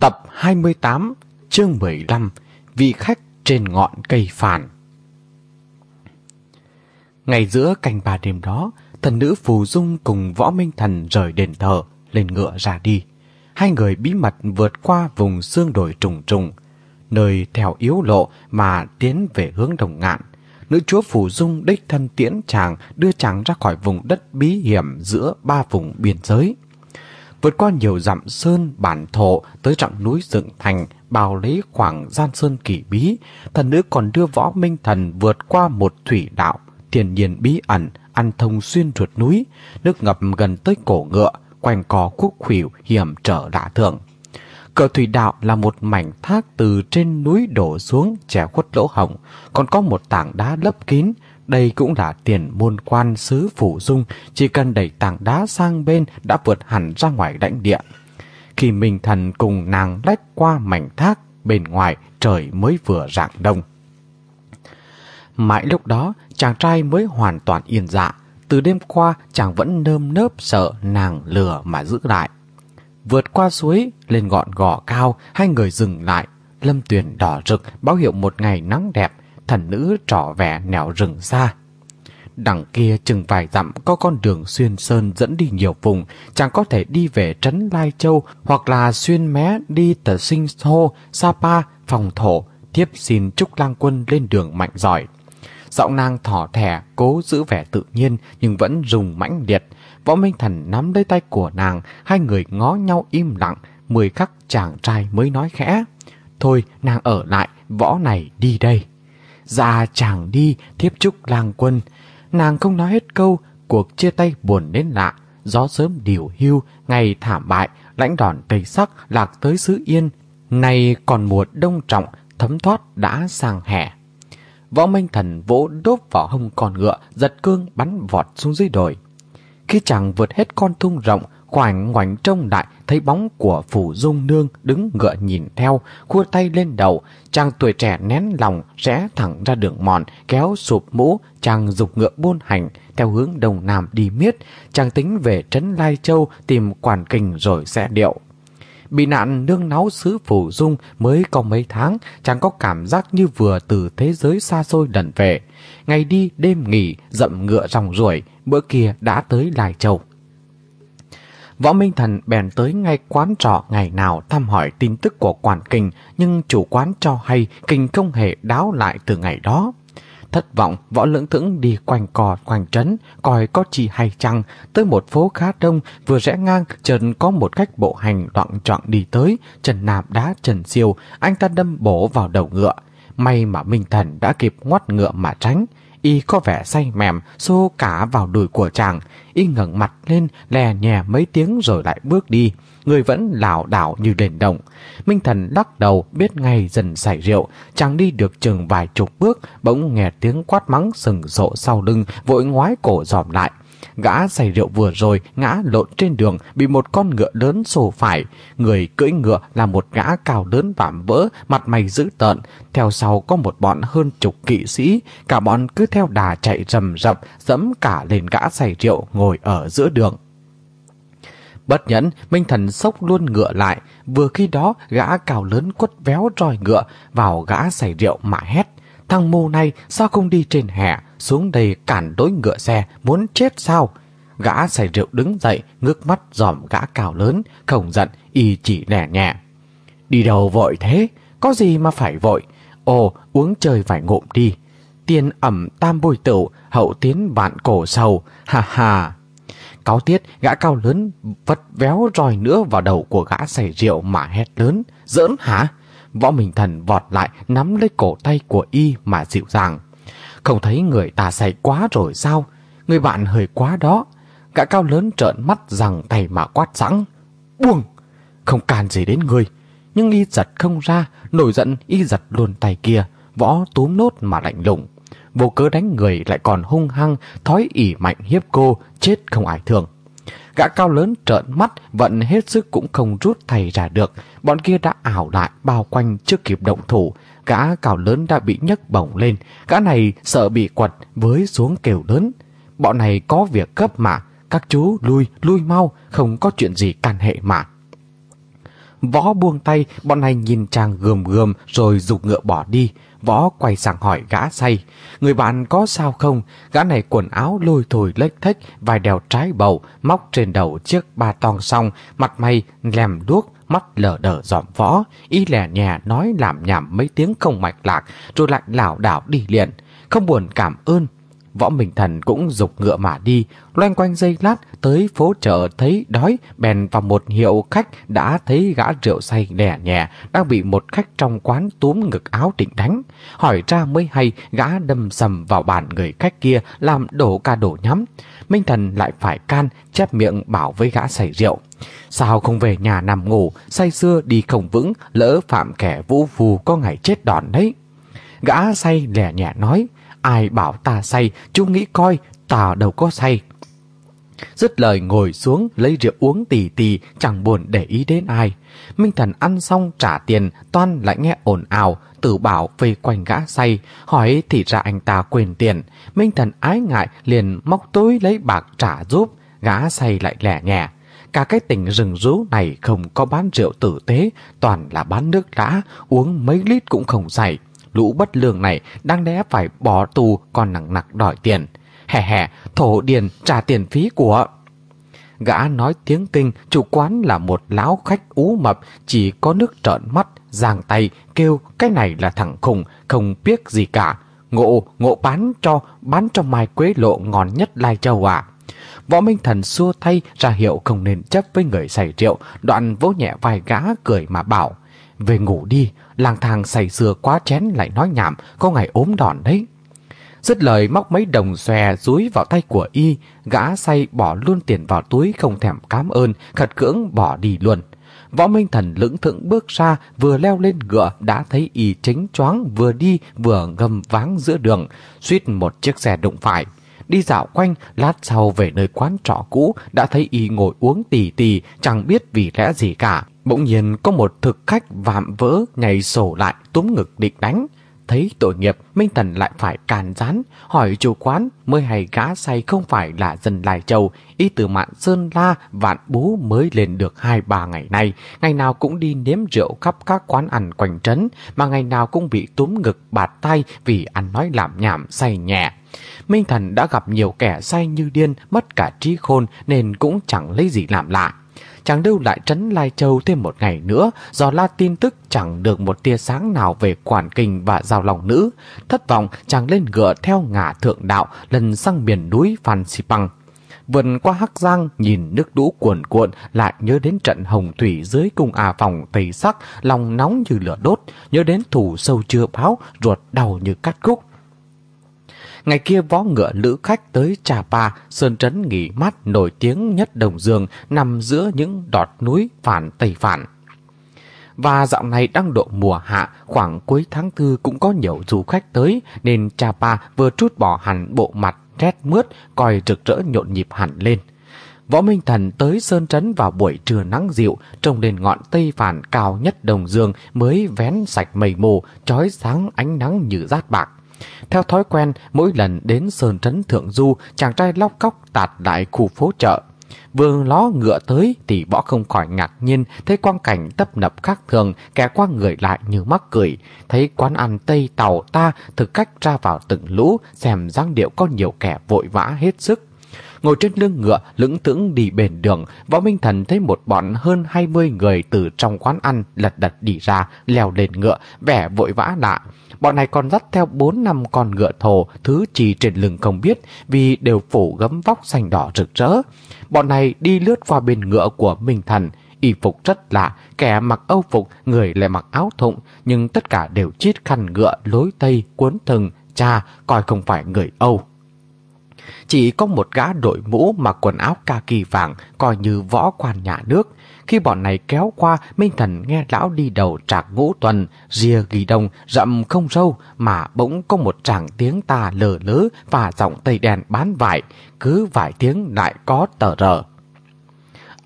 Tập 28, chương 15, vị khách trên ngọn cây phàn. Ngày giữa canh ba đêm đó, thần nữ Phù Dung cùng Võ Minh Thần rời đền thờ, lên ngựa ra đi. Hai người bí mật vượt qua vùng xương đồi trùng trùng, nơi theo yếu lộ mà tiến về hướng đồng ngạn. Nữ chúa Phù Dung đích thân tiễn chàng đưa chàng ra khỏi vùng đất bí hiểm giữa ba vùng biên giới vượt qua nhiều dặm sơn bản thổ tới trọng núi dựng thành, bao lấy khoảng gian sơn kỳ bí, thần nữ còn đưa võ minh thần vượt qua một thủy đạo, tiền nhiên bí ẩn, ăn thông xuyên ruột núi, nước ngập gần tới cổ ngựa, quanh cò khúc khỉu hiểm trở lạ thường. Cờ thủy đạo là một mảnh thác từ trên núi đổ xuống che khuất lỗ hồng. Còn có một tảng đá lấp kín, đây cũng là tiền môn quan sứ Phủ Dung, chỉ cần đẩy tảng đá sang bên đã vượt hẳn ra ngoài lãnh địa. Khi Minh Thần cùng nàng lách qua mảnh thác, bên ngoài trời mới vừa rạng đông. Mãi lúc đó, chàng trai mới hoàn toàn yên dạ. Từ đêm qua, chàng vẫn nơm nớp sợ nàng lừa mà giữ lại. Vượt qua suối, lên ngọn gò cao, hai người dừng lại. Lâm tuyền đỏ rực, báo hiệu một ngày nắng đẹp, thần nữ trỏ vẻ nẻo rừng xa. Đằng kia chừng vài dặm có con đường xuyên sơn dẫn đi nhiều vùng, chẳng có thể đi về Trấn Lai Châu hoặc là xuyên mé đi tờ Sinh Hô, Sapa, phòng thổ, tiếp xin Trúc Lang Quân lên đường mạnh giỏi. Giọng nàng thỏ thẻ, cố giữ vẻ tự nhiên nhưng vẫn dùng mãnh liệt. Võ Minh Thần nắm lấy tay của nàng, hai người ngó nhau im lặng, mười khắc chàng trai mới nói khẽ. Thôi, nàng ở lại, võ này đi đây. Dạ chàng đi, thiếp chúc làng quân. Nàng không nói hết câu, cuộc chia tay buồn đến lạ. Gió sớm điều hưu, ngày thảm bại, lãnh đòn tây sắc lạc tới xứ yên. Này còn mùa đông trọng, thấm thoát đã sang hè. Võ Minh Thần vỗ đốt vào hông con ngựa, giật cương bắn vọt xuống dưới đồi. Khi chàng vượt hết con thung rộng, khoảnh ngoảnh trông đại thấy bóng của phủ dung nương đứng ngựa nhìn theo, khua tay lên đầu, chàng tuổi trẻ nén lòng rẽ thẳng ra đường mòn, kéo sụp mũ, chàng dục ngựa buôn hành theo hướng đông nam đi miết, chàng tính về trấn Lai Châu tìm quản kình rồi sẽ điệu. Bị nạn nương náu xứ phủ dung mới có mấy tháng, chàng có cảm giác như vừa từ thế giới xa xôi đần về. Ngày đi đêm nghỉ, dậm ngựa ròng ruổi, bữa kia đã tới Lai Châu. Võ Minh Thần bèn tới ngay quán trọ ngày nào thăm hỏi tin tức của quản kinh, nhưng chủ quán cho hay kinh không hề đáo lại từ ngày đó. Thất vọng, võ lưỡng thững đi quanh cò quanh trấn, coi có chi hay chăng, tới một phố khá đông, vừa rẽ ngang, trần có một cách bộ hành đoạn trọng đi tới, trần nạp đá trần siêu, anh ta đâm bổ vào đầu ngựa. May mà Minh Thần đã kịp ngoắt ngựa mà tránh, y có vẻ say mềm, xô cả vào đùi của chàng. Y ngẩng mặt lên, lè nhẹ mấy tiếng rồi lại bước đi. Người vẫn lảo đảo như đền động. Minh Thần lắc đầu biết ngay dần xảy rượu. Chàng đi được chừng vài chục bước, bỗng nghe tiếng quát mắng sừng rộ sau lưng, vội ngoái cổ dòm lại. Gã say rượu vừa rồi ngã lộn trên đường bị một con ngựa lớn sổ phải. Người cưỡi ngựa là một gã cao lớn vạm vỡ, mặt mày dữ tợn. Theo sau có một bọn hơn chục kỵ sĩ. Cả bọn cứ theo đà chạy rầm rập, dẫm cả lên gã say rượu ngồi ở giữa đường. Bất nhẫn, Minh Thần sốc luôn ngựa lại. Vừa khi đó, gã cao lớn quất véo roi ngựa vào gã say rượu mà hét. Thằng mù này sao không đi trên hè, xuống đây cản đối ngựa xe, muốn chết sao? Gã say rượu đứng dậy, ngước mắt dòm gã cao lớn, không giận, y chỉ nẻ nhẹ. Đi đâu vội thế? Có gì mà phải vội? Ồ, uống chơi vài ngụm đi. Tiên ẩm tam bôi tửu, hậu tiến vạn cổ sầu, ha ha. Cáo tiết, gã cao lớn vất véo roi nữa vào đầu của gã say rượu mà hét lớn. Giỡn hả? Võ Minh Thần vọt lại nắm lấy cổ tay của y mà dịu dàng. Không thấy người ta say quá rồi sao? Người bạn hơi quá đó. Gã cao lớn trợn mắt rằng tay mà quát sẵn. buông, không can gì đến người. Nhưng y giật không ra, nổi giận y giật luôn tay kia, võ túm nốt mà lạnh lùng. Vô cớ đánh người lại còn hung hăng, thói ỉ mạnh hiếp cô, chết không ai thường. Gã cao lớn trợn mắt, vận hết sức cũng không rút thầy ra được. Bọn kia đã ảo lại bao quanh trước kịp động thủ. Gã cào lớn đã bị nhấc bổng lên. Gã này sợ bị quật với xuống kêu lớn. Bọn này có việc cấp mà. Các chú lui, lui mau, không có chuyện gì can hệ mà. Võ buông tay, bọn này nhìn chàng gườm gườm rồi dục ngựa bỏ đi. Võ quay sang hỏi gã say. Người bạn có sao không? Gã này quần áo lôi thổi lếch thách, vài đèo trái bầu, móc trên đầu chiếc ba tong song, mặt mày lèm đuốc, mắt lờ đờ dòm võ. Y lẻ nhẹ nói làm nhảm mấy tiếng không mạch lạc, rồi lại lảo đảo đi liền. Không buồn cảm ơn, Võ Minh Thần cũng dục ngựa mà đi, loanh quanh dây lát tới phố chợ thấy đói, bèn vào một hiệu khách đã thấy gã rượu say lẻ nhẹ, đang bị một khách trong quán túm ngực áo định đánh. Hỏi ra mới hay gã đâm sầm vào bàn người khách kia làm đổ ca đổ nhắm. Minh Thần lại phải can, chép miệng bảo với gã say rượu. Sao không về nhà nằm ngủ, say xưa đi không vững, lỡ phạm kẻ vũ phù có ngày chết đòn đấy. Gã say lẻ nhẹ nói, Ai bảo ta say, chú nghĩ coi, ta đâu có say. Dứt lời ngồi xuống, lấy rượu uống tì tì, chẳng buồn để ý đến ai. Minh Thần ăn xong trả tiền, toan lại nghe ồn ào, tử bảo vây quanh gã say, hỏi thì ra anh ta quên tiền. Minh Thần ái ngại liền móc túi lấy bạc trả giúp, gã say lại lẻ nhẹ. Cả cái tỉnh rừng rú này không có bán rượu tử tế, toàn là bán nước lã, uống mấy lít cũng không dày lũ bất lương này đang đé phải bỏ tù còn nặng nặng đòi tiền. Hè hè, thổ điền trả tiền phí của... Gã nói tiếng kinh, chủ quán là một lão khách ú mập, chỉ có nước trợn mắt, giang tay, kêu cái này là thằng khùng, không biết gì cả. Ngộ, ngộ bán cho, bán cho mai quế lộ ngon nhất Lai Châu à. Võ Minh Thần xua thay ra hiệu không nên chấp với người say rượu, đoạn vỗ nhẹ vai gã cười mà bảo. Về ngủ đi, lang thang say sưa quá chén lại nói nhảm, có ngày ốm đòn đấy. Dứt lời móc mấy đồng xòe rúi vào tay của y, gã say bỏ luôn tiền vào túi không thèm cám ơn, khật cưỡng bỏ đi luôn. Võ Minh Thần lững thững bước ra, vừa leo lên ngựa đã thấy y chính choáng vừa đi vừa ngâm váng giữa đường, suýt một chiếc xe đụng phải. Đi dạo quanh, lát sau về nơi quán trọ cũ đã thấy y ngồi uống tì tì, chẳng biết vì lẽ gì cả. Bỗng nhiên có một thực khách vạm vỡ nhảy sổ lại túm ngực định đánh. Thấy tội nghiệp, Minh Thần lại phải càn rán, hỏi chủ quán mới hay gã say không phải là dân Lai Châu, y từ mạn Sơn La, vạn bú mới lên được hai ba ngày nay, ngày nào cũng đi nếm rượu khắp các quán ăn quanh trấn, mà ngày nào cũng bị túm ngực bạt tay vì ăn nói làm nhảm say nhẹ. Minh Thần đã gặp nhiều kẻ say như điên, mất cả trí khôn nên cũng chẳng lấy gì làm lạ chàng lưu lại trấn Lai Châu thêm một ngày nữa, do la tin tức chẳng được một tia sáng nào về quản kinh và giao lòng nữ. Thất vọng, chàng lên ngựa theo ngả thượng đạo, lần sang miền núi Phan Xipang. Vượt qua Hắc Giang, nhìn nước đũ cuồn cuộn, lại nhớ đến trận hồng thủy dưới cung à phòng tây sắc, lòng nóng như lửa đốt, nhớ đến thủ sâu chưa báo, ruột đau như cắt khúc. Ngày kia võ ngựa lữ khách tới Trà Pa, Sơn Trấn nghỉ mát nổi tiếng nhất Đồng Dương nằm giữa những đọt núi phản Tây Phản. Và dạo này đang độ mùa hạ, khoảng cuối tháng tư cũng có nhiều du khách tới, nên Trà Pa vừa trút bỏ hẳn bộ mặt rét mướt, coi rực rỡ nhộn nhịp hẳn lên. Võ Minh Thần tới Sơn Trấn vào buổi trưa nắng dịu, trông lên ngọn Tây Phản cao nhất Đồng Dương mới vén sạch mây mù, trói sáng ánh nắng như rát bạc. Theo thói quen, mỗi lần đến Sơn Trấn Thượng Du, chàng trai lóc cóc tạt lại khu phố chợ. Vừa ló ngựa tới thì võ không khỏi ngạc nhiên thấy quang cảnh tấp nập khác thường, kẻ qua người lại như mắc cười. Thấy quán ăn Tây Tàu ta thực cách ra vào từng lũ, xem dáng điệu có nhiều kẻ vội vã hết sức. Ngồi trên lưng ngựa, lững thững đi bền đường, Võ Minh Thần thấy một bọn hơn 20 người từ trong quán ăn lật đật đi ra, leo lên ngựa, vẻ vội vã lạ. Bọn này còn dắt theo 4 năm con ngựa thổ, thứ chỉ trên lưng không biết, vì đều phủ gấm vóc xanh đỏ rực rỡ. Bọn này đi lướt qua bên ngựa của Minh Thần, y phục rất lạ, kẻ mặc âu phục, người lại mặc áo thụng, nhưng tất cả đều chít khăn ngựa lối tây cuốn thừng, cha coi không phải người Âu. Chỉ có một gã đội mũ mặc quần áo kaki vàng coi như võ quan nhà nước. Khi bọn này kéo qua, Minh Thần nghe lão đi đầu trạc ngũ tuần, rìa ghi đông, rậm không râu, mà bỗng có một tràng tiếng ta lờ lớ và giọng tây đèn bán vải, cứ vài tiếng lại có tờ rờ.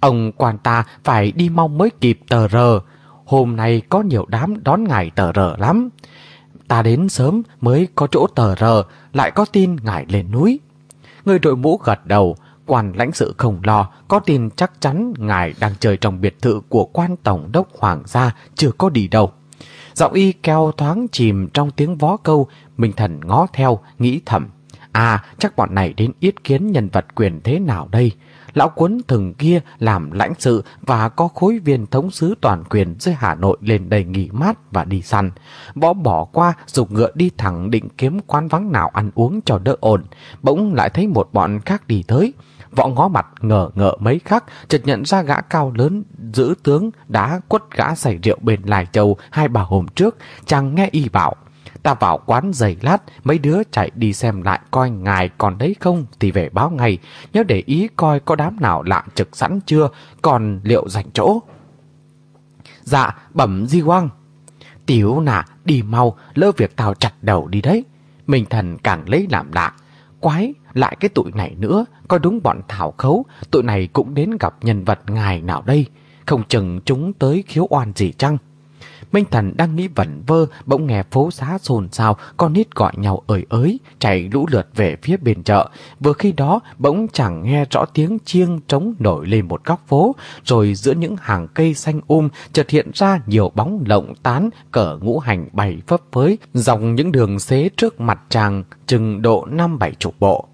Ông quan ta phải đi mau mới kịp tờ rờ, hôm nay có nhiều đám đón ngài tờ rờ lắm. Ta đến sớm mới có chỗ tờ rờ, lại có tin ngài lên núi. Người đội mũ gật đầu, quan lãnh sự không lo, có tin chắc chắn ngài đang chơi trong biệt thự của quan tổng đốc hoàng gia, chưa có đi đâu. Giọng y keo thoáng chìm trong tiếng vó câu, Minh Thần ngó theo, nghĩ thầm. À, chắc bọn này đến yết kiến nhân vật quyền thế nào đây? Lão quấn thừng kia làm lãnh sự và có khối viên thống sứ toàn quyền dưới Hà Nội lên đây nghỉ mát và đi săn. Võ bỏ qua, dục ngựa đi thẳng định kiếm quán vắng nào ăn uống cho đỡ ổn. Bỗng lại thấy một bọn khác đi tới. Võ ngó mặt ngờ ngợ mấy khắc, chợt nhận ra gã cao lớn, giữ tướng, đã quất gã xảy rượu bên Lài Châu hai bà hôm trước, chàng nghe y bảo. Ta vào quán giày lát, mấy đứa chạy đi xem lại coi ngài còn đấy không thì về báo ngay. Nhớ để ý coi có đám nào lạ trực sẵn chưa, còn liệu dành chỗ. Dạ, bẩm di quang. Tiểu nà, đi mau, lỡ việc tao chặt đầu đi đấy. Mình thần càng lấy làm lạ. Quái, lại cái tụi này nữa, coi đúng bọn thảo khấu, tụi này cũng đến gặp nhân vật ngài nào đây. Không chừng chúng tới khiếu oan gì chăng? Minh Thần đang nghĩ vẩn vơ, bỗng nghe phố xá xôn xao, con nít gọi nhau ơi ới, chạy lũ lượt về phía bên chợ. Vừa khi đó, bỗng chẳng nghe rõ tiếng chiêng trống nổi lên một góc phố, rồi giữa những hàng cây xanh um chợt hiện ra nhiều bóng lộng tán, cờ ngũ hành bày phấp phới, dòng những đường xế trước mặt chàng, chừng độ năm bảy chục bộ.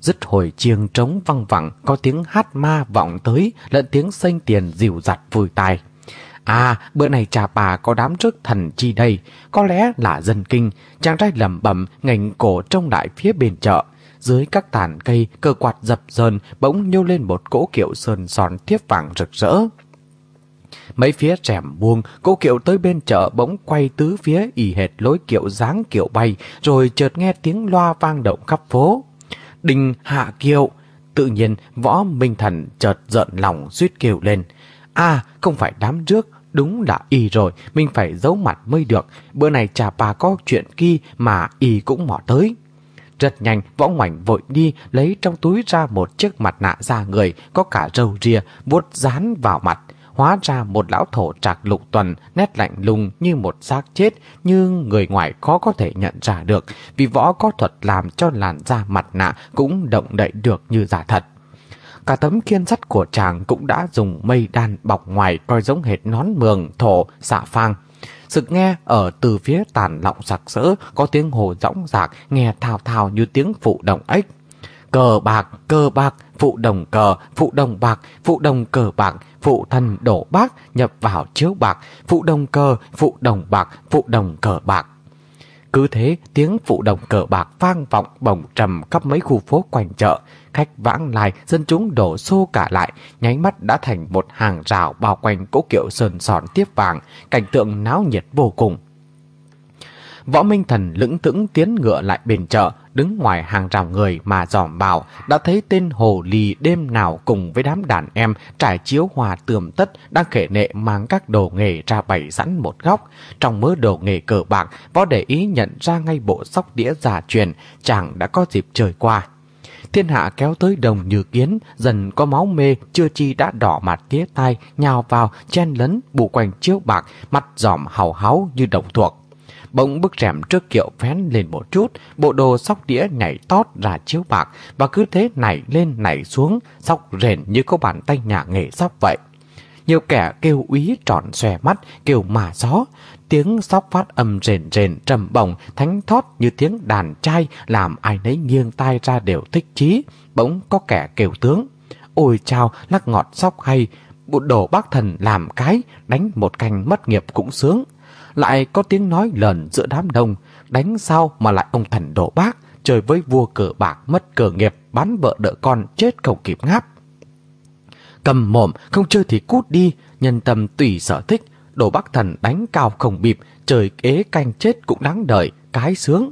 Dứt hồi chiêng trống văng vẳng, có tiếng hát ma vọng tới, lẫn tiếng xanh tiền dịu dặt vui tai. À, bữa này trà bà có đám trước thần chi đây, có lẽ là dân kinh, chàng trai lầm bẩm ngành cổ trông lại phía bên chợ. Dưới các tàn cây, cơ quạt dập dờn bỗng nhô lên một cỗ kiệu sơn son thiếp vàng rực rỡ. Mấy phía rèm buông, cỗ kiệu tới bên chợ bỗng quay tứ phía ỉ hệt lối kiệu dáng kiệu bay, rồi chợt nghe tiếng loa vang động khắp phố. Đình hạ kiệu! Tự nhiên, võ minh thần chợt giận lòng suýt kêu lên. À, không phải đám trước, đúng là y rồi, mình phải giấu mặt mới được. Bữa này chả bà có chuyện kia mà y cũng mò tới. Rất nhanh, võ ngoảnh vội đi, lấy trong túi ra một chiếc mặt nạ da người, có cả râu ria, vuốt dán vào mặt. Hóa ra một lão thổ trạc lục tuần, nét lạnh lùng như một xác chết, nhưng người ngoài khó có thể nhận ra được, vì võ có thuật làm cho làn da mặt nạ cũng động đậy được như giả thật. Cả tấm kiên sắt của chàng cũng đã dùng mây đan bọc ngoài coi giống hệt nón mường, thổ, xạ phang. Sực nghe ở từ phía tàn lọng sặc sỡ có tiếng hồ rõng rạc nghe thao thao như tiếng phụ đồng ếch. Cờ bạc, cờ bạc, phụ đồng cờ, phụ đồng bạc, phụ đồng cờ bạc, phụ thần đổ bác nhập vào chiếu bạc, phụ đồng cờ, phụ đồng bạc, phụ đồng cờ bạc. Cứ thế tiếng phụ đồng cờ bạc vang vọng bồng trầm khắp mấy khu phố quanh chợ, khách vãng lai, dân chúng đổ xô cả lại, nháy mắt đã thành một hàng rào bao quanh cỗ kiệu sơn sòn tiếp vàng, cảnh tượng náo nhiệt vô cùng. Võ Minh Thần lững thững tiến ngựa lại bên chợ, đứng ngoài hàng rào người mà dòm bảo đã thấy tên hồ lì đêm nào cùng với đám đàn em trải chiếu hòa tường tất đang khể nệ mang các đồ nghề ra bày sẵn một góc. Trong mớ đồ nghề cờ bạc, võ để ý nhận ra ngay bộ sóc đĩa giả truyền, chàng đã có dịp trời qua. Thiên hạ kéo tới đồng như kiến, dần có máu mê, chưa chi đã đỏ mặt tía tai, nhào vào, chen lấn, bụ quanh chiếu bạc, mặt giòm hào háo như đồng thuộc. Bỗng bức rèm trước kiệu phén lên một chút, bộ đồ sóc đĩa nhảy tót ra chiếu bạc và cứ thế nảy lên nảy xuống, sóc rền như có bàn tay nhà nghề sóc vậy. Nhiều kẻ kêu úy tròn xòe mắt, kêu mà gió. Tiếng sóc phát âm rền rền trầm bồng, thánh thót như tiếng đàn trai làm ai nấy nghiêng tai ra đều thích chí. Bỗng có kẻ kêu tướng. Ôi chao, lắc ngọt sóc hay, bộ đồ bác thần làm cái, đánh một canh mất nghiệp cũng sướng. Lại có tiếng nói lờn giữa đám đông, đánh sao mà lại ông thần đổ bác, chơi với vua cờ bạc mất cờ nghiệp, bán vợ đỡ con chết không kịp ngáp. Cầm mồm, không chơi thì cút đi, nhân tâm tùy sở thích, đổ bác thần đánh cao không bịp, trời ế canh chết cũng đáng đợi, cái sướng.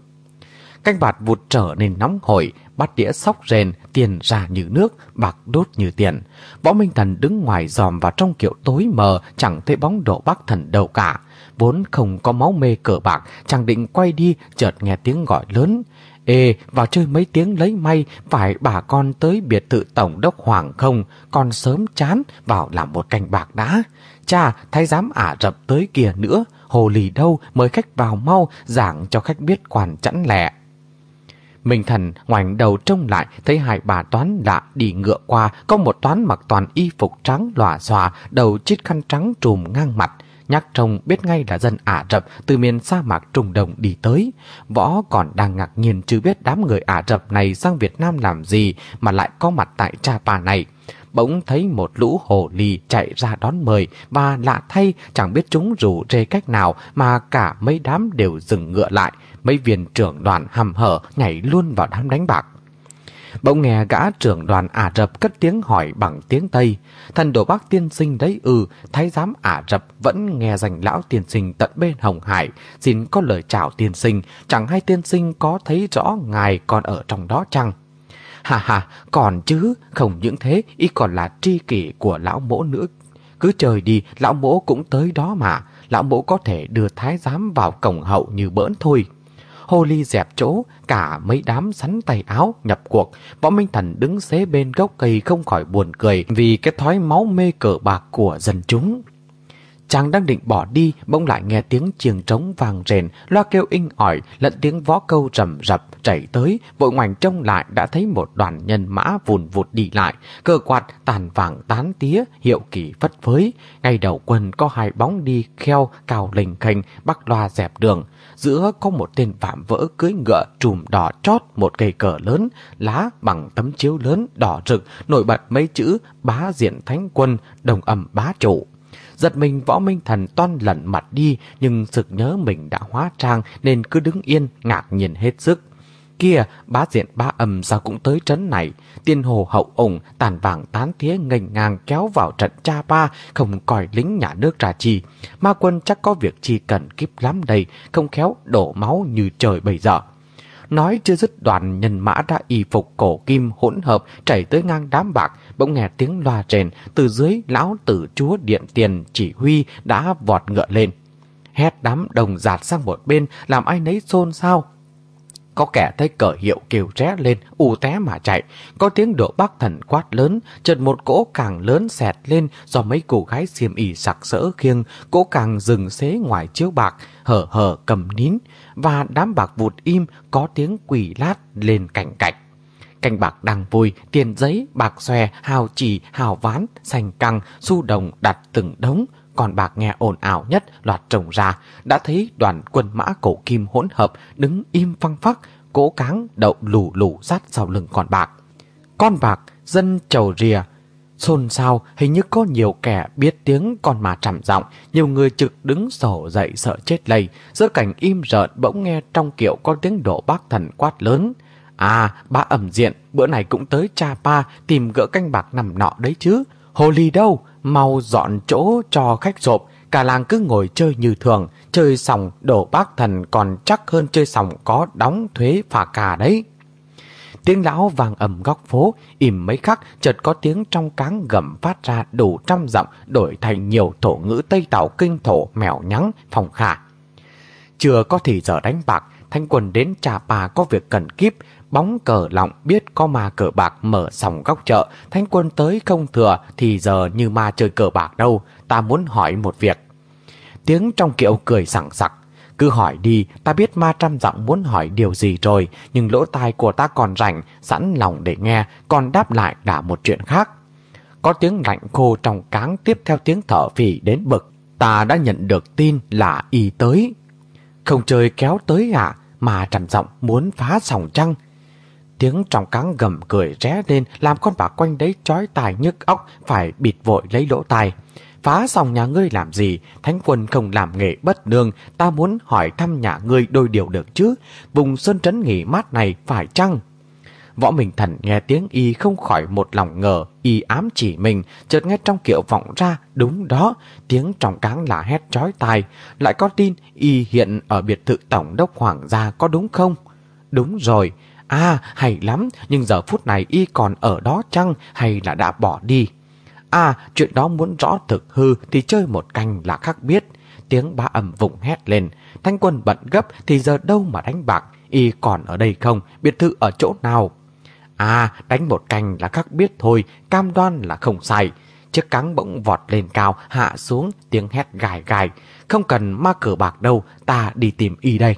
Canh bạt vụt trở nên nóng hổi, bát đĩa sóc rền, tiền ra như nước, bạc đốt như tiền. Võ Minh Thần đứng ngoài dòm vào trong kiệu tối mờ, chẳng thấy bóng độ bác thần đâu cả. Vốn không có máu mê cờ bạc, chàng định quay đi, chợt nghe tiếng gọi lớn. Ê, vào chơi mấy tiếng lấy may, phải bà con tới biệt thự tổng đốc Hoàng không, còn sớm chán, vào làm một canh bạc đã. Cha, thái giám ả rập tới kìa nữa, hồ lì đâu, mời khách vào mau, giảng cho khách biết quản chẵn lẹ. Minh Thần ngoảnh đầu trông lại thấy hai bà toán lạ đi ngựa qua, có một toán mặc toàn y phục trắng lòa xòa, đầu chít khăn trắng trùm ngang mặt. Nhắc trông biết ngay là dân Ả Rập từ miền sa mạc Trung Đông đi tới. Võ còn đang ngạc nhiên chưa biết đám người Ả Rập này sang Việt Nam làm gì mà lại có mặt tại cha bà này. Bỗng thấy một lũ hồ ly chạy ra đón mời và lạ thay, chẳng biết chúng rủ rê cách nào mà cả mấy đám đều dừng ngựa lại. Mấy viên trưởng đoàn hầm hở nhảy luôn vào đám đánh bạc. Bỗng nghe gã trưởng đoàn Ả Rập cất tiếng hỏi bằng tiếng Tây. Thần đồ bác tiên sinh đấy ư, thái giám Ả Rập vẫn nghe danh lão tiên sinh tận bên Hồng Hải. Xin có lời chào tiên sinh, chẳng hay tiên sinh có thấy rõ ngài còn ở trong đó chăng? Hà hà, còn chứ, không những thế, y còn là tri kỷ của lão mỗ nữa. Cứ trời đi, lão mỗ cũng tới đó mà. Lão mỗ có thể đưa thái giám vào cổng hậu như bỡn thôi hô ly dẹp chỗ, cả mấy đám sắn tay áo nhập cuộc. Võ Minh Thần đứng xế bên gốc cây không khỏi buồn cười vì cái thói máu mê cờ bạc của dân chúng. Chàng đang định bỏ đi, bỗng lại nghe tiếng chiêng trống vàng rền, loa kêu inh ỏi, lẫn tiếng vó câu rầm rập chảy tới, vội ngoảnh trông lại đã thấy một đoàn nhân mã vùn vụt đi lại, cơ quạt tàn vàng tán tía, hiệu kỳ phất phới. Ngay đầu quân có hai bóng đi kheo cao lình khênh, bắc loa dẹp đường. Giữa có một tên vạm vỡ cưới ngựa trùm đỏ chót một cây cờ lớn, lá bằng tấm chiếu lớn đỏ rực, nổi bật mấy chữ bá diện thánh quân, đồng âm bá chủ. Giật mình võ minh thần toan lẩn mặt đi nhưng sực nhớ mình đã hóa trang nên cứ đứng yên ngạc nhiên hết sức. Kia, bá diện bá âm sao cũng tới trấn này. Tiên hồ hậu ủng, tàn vàng tán tía ngành ngang kéo vào trận cha ba, không coi lính nhà nước ra chi. Ma quân chắc có việc chi cần kíp lắm đây, không khéo đổ máu như trời bây giờ. Nói chưa dứt đoàn nhân mã đã y phục cổ kim hỗn hợp chảy tới ngang đám bạc, bỗng nghe tiếng loa rền, từ dưới lão tử chúa điện tiền chỉ huy đã vọt ngựa lên. Hét đám đồng giạt sang một bên, làm ai nấy xôn xao. Có kẻ thấy cờ hiệu kêu ré lên, ù té mà chạy. Có tiếng độ bác thần quát lớn, chợt một cỗ càng lớn xẹt lên do mấy cô gái xiêm ỉ sặc sỡ khiêng, cỗ càng dừng xế ngoài chiếu bạc, hở hở cầm nín. Và đám bạc vụt im, có tiếng quỷ lát lên cảnh cạnh. Canh bạc đang vui, tiền giấy, bạc xòe, hào chỉ, hào ván, xanh căng, xu đồng đặt từng đống, còn bạc nghe ồn ào nhất loạt trồng ra, đã thấy đoàn quân mã cổ kim hỗn hợp đứng im phăng phắc, cố cáng đậu lù lù sát sau lưng con bạc. Con bạc, dân trầu rìa, xôn xao hình như có nhiều kẻ biết tiếng con mà trầm giọng. Nhiều người trực đứng sổ dậy sợ chết lây giữa cảnh im rợn bỗng nghe trong kiệu có tiếng đổ bác thần quát lớn à ba ẩm diện bữa này cũng tới cha pa tìm gỡ canh bạc nằm nọ đấy chứ. Hồ ly đâu? Mau dọn chỗ cho khách rộp, cả làng cứ ngồi chơi như thường, chơi sòng đổ bác thần còn chắc hơn chơi sòng có đóng thuế phả cà đấy. Tiếng lão vàng ầm góc phố, im mấy khắc, chợt có tiếng trong cáng gầm phát ra đủ trăm giọng đổi thành nhiều thổ ngữ Tây Tảo kinh thổ mèo nhắng, phòng khả. Chưa có thì giờ đánh bạc, thanh quần đến trà bà có việc cần kíp, bóng cờ lọng biết có ma cờ bạc mở sòng góc chợ, thanh quân tới không thừa thì giờ như ma chơi cờ bạc đâu, ta muốn hỏi một việc. Tiếng trong kiệu cười sảng sặc, cứ hỏi đi, ta biết ma trăm giọng muốn hỏi điều gì rồi, nhưng lỗ tai của ta còn rảnh, sẵn lòng để nghe, còn đáp lại là một chuyện khác. Có tiếng lạnh khô trong cáng tiếp theo tiếng thở phì đến bực. Ta đã nhận được tin là y tới. Không chơi kéo tới à, mà trầm giọng muốn phá sòng trăng. Tiếng trọng cáng gầm cười ré lên làm con bà quanh đấy chói tai nhức óc phải bịt vội lấy lỗ tai. Phá xong nhà ngươi làm gì? Thánh quân không làm nghề bất nương, ta muốn hỏi thăm nhà ngươi đôi điều được chứ. Vùng sơn trấn nghỉ mát này phải chăng? Võ Minh Thần nghe tiếng y không khỏi một lòng ngờ, y ám chỉ mình, chợt nghe trong kiệu vọng ra, đúng đó, tiếng trọng cáng là hét chói tai. Lại có tin y hiện ở biệt thự tổng đốc hoàng gia có đúng không? Đúng rồi, À, hay lắm, nhưng giờ phút này y còn ở đó chăng hay là đã bỏ đi? À, chuyện đó muốn rõ thực hư thì chơi một canh là khác biết. Tiếng ba ẩm vùng hét lên. Thanh quân bận gấp thì giờ đâu mà đánh bạc. Y còn ở đây không? Biệt thự ở chỗ nào? À, đánh một canh là khác biết thôi, cam đoan là không sai. Chiếc cắn bỗng vọt lên cao, hạ xuống, tiếng hét gài gài. Không cần ma cờ bạc đâu, ta đi tìm y đây.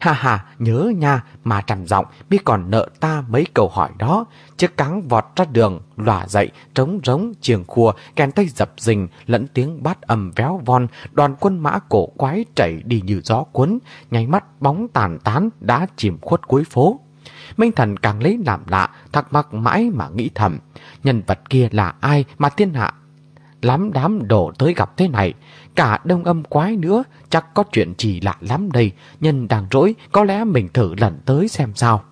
Ha ha, nhớ nha, mà trầm giọng biết còn nợ ta mấy câu hỏi đó. Chiếc cắn vọt ra đường, lòa dậy, trống rống, chiềng khua, kèn tay dập dình, lẫn tiếng bát ầm véo von, đoàn quân mã cổ quái chảy đi như gió cuốn, nháy mắt bóng tàn tán đã chìm khuất cuối phố. Minh Thần càng lấy làm lạ, thắc mắc mãi mà nghĩ thầm. Nhân vật kia là ai mà thiên hạ lắm đám đổ tới gặp thế này. Cả đông âm quái nữa, chắc có chuyện gì lạ lắm đây. Nhân đang rỗi, có lẽ mình thử lần tới xem sao.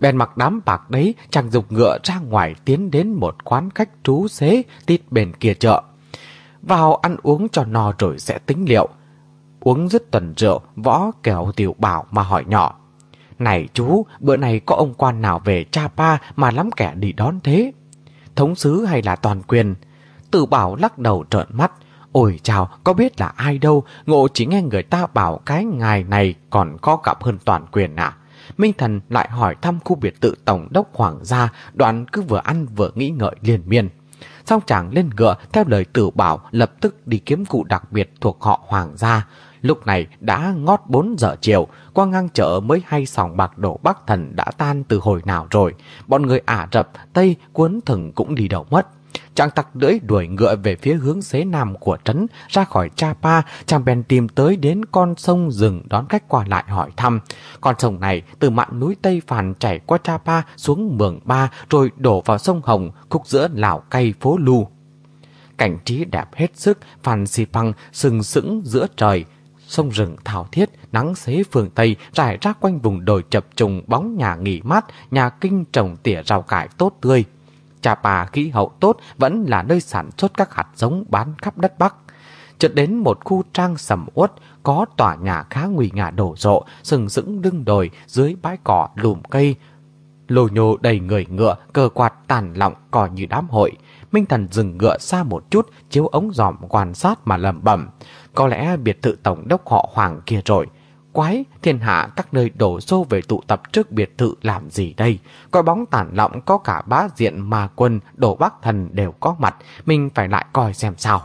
Bèn mặc đám bạc đấy, chàng dục ngựa ra ngoài tiến đến một quán khách trú xế tít bên kia chợ. Vào ăn uống cho no rồi sẽ tính liệu. Uống dứt tuần rượu, võ kéo tiểu bảo mà hỏi nhỏ. Này chú, bữa này có ông quan nào về cha pa mà lắm kẻ đi đón thế? Thống sứ hay là toàn quyền? Tử bảo lắc đầu trợn mắt. Ôi chào, có biết là ai đâu, ngộ chỉ nghe người ta bảo cái ngài này còn có gặp hơn toàn quyền à? Minh Thần lại hỏi thăm khu biệt tự Tổng đốc Hoàng gia, đoạn cứ vừa ăn vừa nghĩ ngợi liền miên. Xong chàng lên ngựa theo lời tử bảo lập tức đi kiếm cụ đặc biệt thuộc họ Hoàng gia. Lúc này đã ngót 4 giờ chiều, qua ngang chợ mới hay sòng bạc đổ Bắc Thần đã tan từ hồi nào rồi. Bọn người Ả Rập, Tây, Cuốn Thừng cũng đi đầu mất. Chàng tặc lưỡi đuổi ngựa về phía hướng xế nam của trấn, ra khỏi Cha Pa, chàng bèn tìm tới đến con sông rừng đón khách qua lại hỏi thăm. Con sông này từ mạn núi Tây Phàn chảy qua Cha Pa xuống Mường Ba rồi đổ vào sông Hồng, khúc giữa Lào Cay phố Lu. Cảnh trí đẹp hết sức, Phan Xì Păng sừng sững giữa trời, sông rừng thảo thiết, nắng xế phương Tây rải rác quanh vùng đồi chập trùng bóng nhà nghỉ mát, nhà kinh trồng tỉa rau cải tốt tươi. Chà pà khí hậu tốt vẫn là nơi sản xuất các hạt giống bán khắp đất Bắc. Chợt đến một khu trang sầm uất, có tòa nhà khá nguy ngả đổ rộ, sừng sững lưng đồi dưới bãi cỏ lùm cây. Lồ nhô đầy người ngựa, cờ quạt tàn lọng cò như đám hội. Minh Thần dừng ngựa xa một chút, chiếu ống giòm quan sát mà lầm bẩm. Có lẽ biệt thự tổng đốc họ Hoàng kia rồi. Quái, thiên hạ các nơi đổ xô về tụ tập trước biệt thự làm gì đây? Coi bóng tản lọng có cả bá diện mà quân, đổ bắc thần đều có mặt, mình phải lại coi xem sao.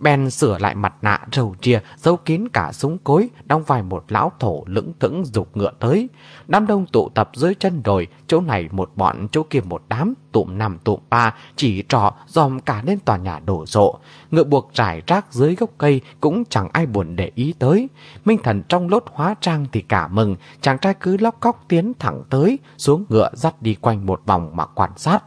Ben sửa lại mặt nạ râu chia, giấu kín cả súng cối, đóng vai một lão thổ lững thững dục ngựa tới. Đám đông tụ tập dưới chân đồi, chỗ này một bọn, chỗ kia một đám, tụm năm tụm ba, chỉ trọ dòm cả lên tòa nhà đổ rộ. Ngựa buộc trải rác dưới gốc cây cũng chẳng ai buồn để ý tới. Minh thần trong lốt hóa trang thì cả mừng, chàng trai cứ lóc cóc tiến thẳng tới, xuống ngựa dắt đi quanh một vòng mà quan sát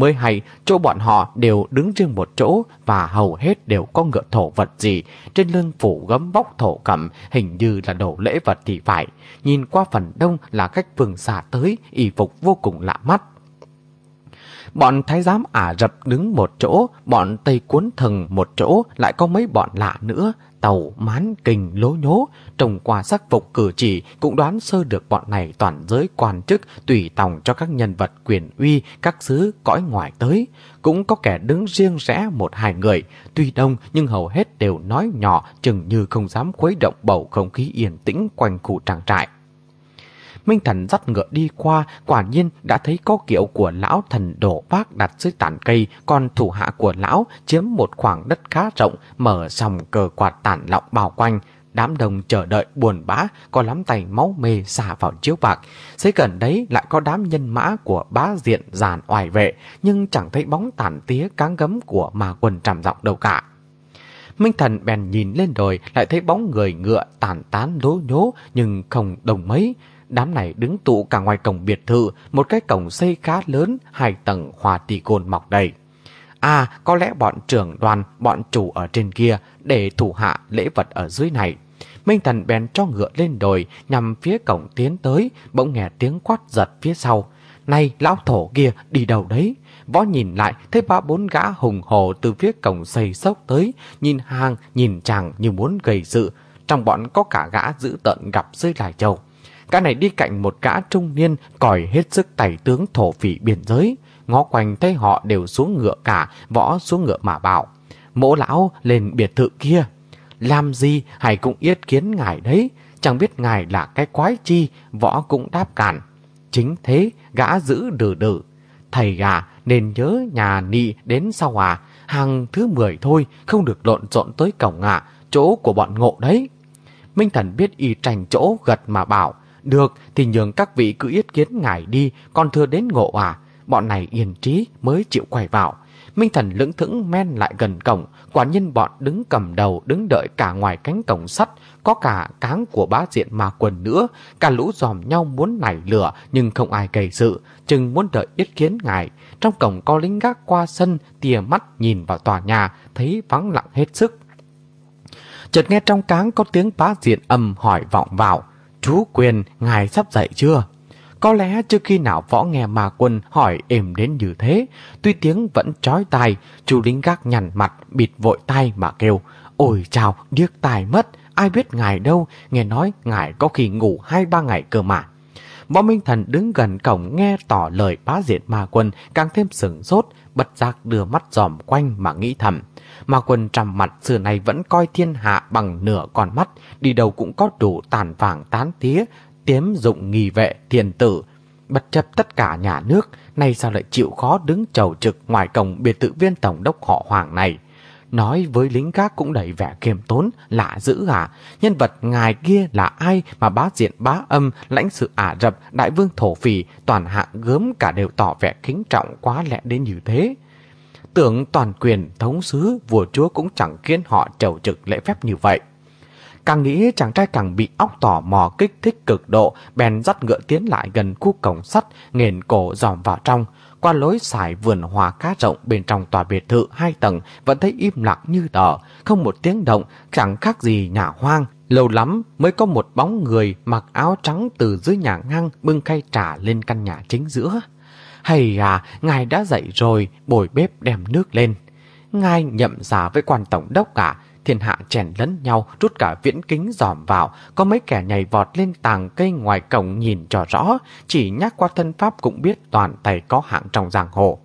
mới hay chỗ bọn họ đều đứng riêng một chỗ và hầu hết đều có ngựa thổ vật gì. Trên lưng phủ gấm bóc thổ cẩm hình như là đồ lễ vật thì phải. Nhìn qua phần đông là cách vườn xả tới, y phục vô cùng lạ mắt. Bọn thái giám Ả Rập đứng một chỗ, bọn Tây Cuốn Thần một chỗ, lại có mấy bọn lạ nữa, tàu, mán, kình, lố nhố, trồng qua sắc phục cử chỉ cũng đoán sơ được bọn này toàn giới quan chức tùy tòng cho các nhân vật quyền uy, các xứ cõi ngoài tới. Cũng có kẻ đứng riêng rẽ một hai người, tuy đông nhưng hầu hết đều nói nhỏ chừng như không dám khuấy động bầu không khí yên tĩnh quanh khu trang trại. Minh Thần dắt ngựa đi qua, quả nhiên đã thấy có kiệu của lão thần đổ bác đặt dưới tàn cây, còn thủ hạ của lão chiếm một khoảng đất khá rộng, mở sòng cờ quạt tản lọng bao quanh. Đám đông chờ đợi buồn bã, có lắm tay máu mê xả vào chiếu bạc. Dưới gần đấy lại có đám nhân mã của bá diện giàn oải vệ, nhưng chẳng thấy bóng tàn tía cáng gấm của mà quần trầm giọng đâu cả. Minh Thần bèn nhìn lên đồi lại thấy bóng người ngựa tàn tán đố nhố nhưng không đồng mấy. Đám này đứng tụ cả ngoài cổng biệt thự, một cái cổng xây khá lớn, hai tầng hòa tỷ côn mọc đầy. À, có lẽ bọn trưởng đoàn, bọn chủ ở trên kia để thủ hạ lễ vật ở dưới này. Minh Thần bèn cho ngựa lên đồi nhằm phía cổng tiến tới, bỗng nghe tiếng quát giật phía sau. Này, lão thổ kia, đi đâu đấy? Võ nhìn lại, thấy ba bốn gã hùng hồ từ phía cổng xây sốc tới, nhìn hàng, nhìn chàng như muốn gây sự. Trong bọn có cả gã giữ tận gặp dưới lại châu. Cả này đi cạnh một gã trung niên còi hết sức tẩy tướng thổ phỉ biên giới. Ngó quanh thấy họ đều xuống ngựa cả, võ xuống ngựa mà bảo. Mỗ lão lên biệt thự kia. Làm gì hãy cũng yết kiến ngài đấy. Chẳng biết ngài là cái quái chi, võ cũng đáp cản. Chính thế, gã giữ đừ đừ. Thầy gà nên nhớ nhà nị đến sau à, hàng thứ 10 thôi, không được lộn rộn tới cổng à, chỗ của bọn ngộ đấy. Minh Thần biết y tranh chỗ gật mà bảo, được thì nhường các vị cứ yết kiến ngài đi, còn thưa đến ngộ à, bọn này yên trí mới chịu quay vào. Minh Thần lững thững men lại gần cổng, quả nhân bọn đứng cầm đầu đứng đợi cả ngoài cánh cổng sắt, có cả cáng của bá diện mà quần nữa, cả lũ dòm nhau muốn nảy lửa nhưng không ai gây sự, chừng muốn đợi yết kiến ngài. Trong cổng có lính gác qua sân, tìa mắt nhìn vào tòa nhà, thấy vắng lặng hết sức. Chợt nghe trong cáng có tiếng bá diện âm hỏi vọng vào, chú quyền, ngài sắp dậy chưa? Có lẽ trước khi nào võ nghe mà quân hỏi êm đến như thế, tuy tiếng vẫn trói tai, chú lính gác nhằn mặt, bịt vội tay mà kêu, ôi chào, điếc tai mất, ai biết ngài đâu, nghe nói ngài có khi ngủ hai ba ngày cơ mà. Võ Minh Thần đứng gần cổng nghe tỏ lời bá diện ma quân càng thêm sửng sốt, bật giác đưa mắt dòm quanh mà nghĩ thầm. mà quân trầm mặt xưa này vẫn coi thiên hạ bằng nửa con mắt, đi đâu cũng có đủ tàn vàng tán tía, tiếm dụng nghi vệ, thiền tử. Bất chấp tất cả nhà nước, nay sao lại chịu khó đứng chầu trực ngoài cổng biệt tự viên tổng đốc họ Hoàng này. Nói với lính gác cũng đầy vẻ kiềm tốn, lạ dữ à. Nhân vật ngài kia là ai mà bá diện bá âm, lãnh sự Ả Rập, đại vương thổ phỉ, toàn hạng gớm cả đều tỏ vẻ kính trọng quá lẽ đến như thế. Tưởng toàn quyền, thống sứ, vua chúa cũng chẳng khiến họ trầu trực lễ phép như vậy. Càng nghĩ chàng trai càng bị óc tỏ mò kích thích cực độ, bèn dắt ngựa tiến lại gần khu cổng sắt, nghền cổ dòm vào trong. Qua lối xài vườn hoa cá rộng bên trong tòa biệt thự hai tầng vẫn thấy im lặng như tờ, không một tiếng động, chẳng khác gì nhà hoang. Lâu lắm mới có một bóng người mặc áo trắng từ dưới nhà ngang bưng khay trà lên căn nhà chính giữa. Hay à, ngài đã dậy rồi, bồi bếp đem nước lên. Ngài nhậm giả với quan tổng đốc cả, thiên hạ chèn lẫn nhau, rút cả viễn kính dòm vào, có mấy kẻ nhảy vọt lên tàng cây ngoài cổng nhìn cho rõ, chỉ nhắc qua thân pháp cũng biết toàn tay có hạng trong giang hồ.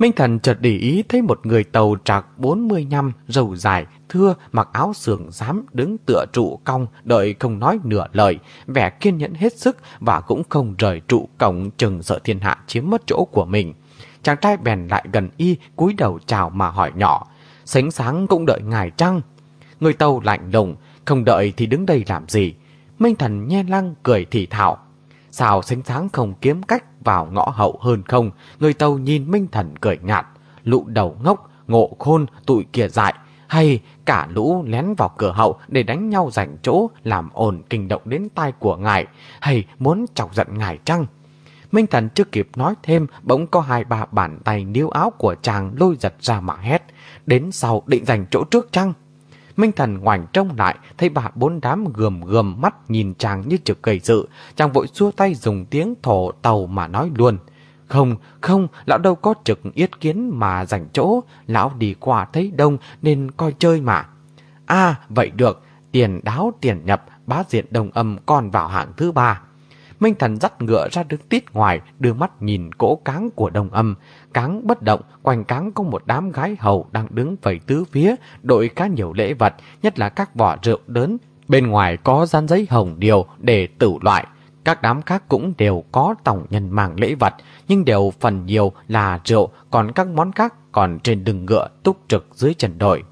Minh Thần chợt để ý thấy một người tàu trạc 40 năm, râu dài, thưa, mặc áo sườn dám đứng tựa trụ cong, đợi không nói nửa lời, vẻ kiên nhẫn hết sức và cũng không rời trụ cổng chừng sợ thiên hạ chiếm mất chỗ của mình. Chàng trai bèn lại gần y, cúi đầu chào mà hỏi nhỏ, sánh sáng cũng đợi ngài trăng. Người tàu lạnh lùng, không đợi thì đứng đây làm gì. Minh thần nhe lăng cười thì thảo. Sao sánh sáng không kiếm cách vào ngõ hậu hơn không? Người tàu nhìn Minh thần cười ngạt. Lụ đầu ngốc, ngộ khôn, tụi kia dại. Hay cả lũ lén vào cửa hậu để đánh nhau giành chỗ làm ồn kinh động đến tai của ngài. Hay muốn chọc giận ngài trăng? Minh Thần chưa kịp nói thêm, bỗng có hai ba bàn tay níu áo của chàng lôi giật ra mà hét. Đến sau định giành chỗ trước chăng? Minh Thần ngoảnh trông lại, thấy bà bốn đám gườm gườm mắt nhìn chàng như trực cầy dự. Chàng vội xua tay dùng tiếng thổ tàu mà nói luôn. Không, không, lão đâu có trực yết kiến mà giành chỗ. Lão đi qua thấy đông nên coi chơi mà. À, vậy được, tiền đáo tiền nhập, bá diện đồng âm còn vào hạng thứ ba. Minh Thần dắt ngựa ra đứng tít ngoài, đưa mắt nhìn cỗ cáng của đồng âm. Cáng bất động, quanh cáng có một đám gái hầu đang đứng vầy tứ phía, đội khá nhiều lễ vật, nhất là các vỏ rượu đớn. Bên ngoài có gian giấy hồng điều để tử loại. Các đám khác cũng đều có tổng nhân mang lễ vật, nhưng đều phần nhiều là rượu, còn các món khác còn trên đường ngựa túc trực dưới trần đội.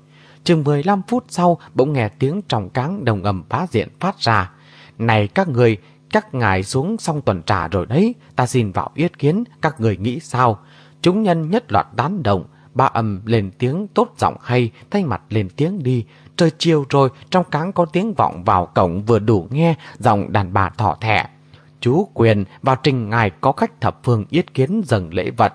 Chừng 15 phút sau, bỗng nghe tiếng trong cáng đồng âm phá diện phát ra. Này các người, các ngài xuống xong tuần trà rồi đấy, ta xin vào yết kiến, các người nghĩ sao? Chúng nhân nhất loạt tán động, ba âm lên tiếng tốt giọng hay, thay mặt lên tiếng đi. Trời chiều rồi, trong cáng có tiếng vọng vào cổng vừa đủ nghe, giọng đàn bà thỏ thẻ. Chú quyền vào trình ngài có khách thập phương yết kiến dần lễ vật.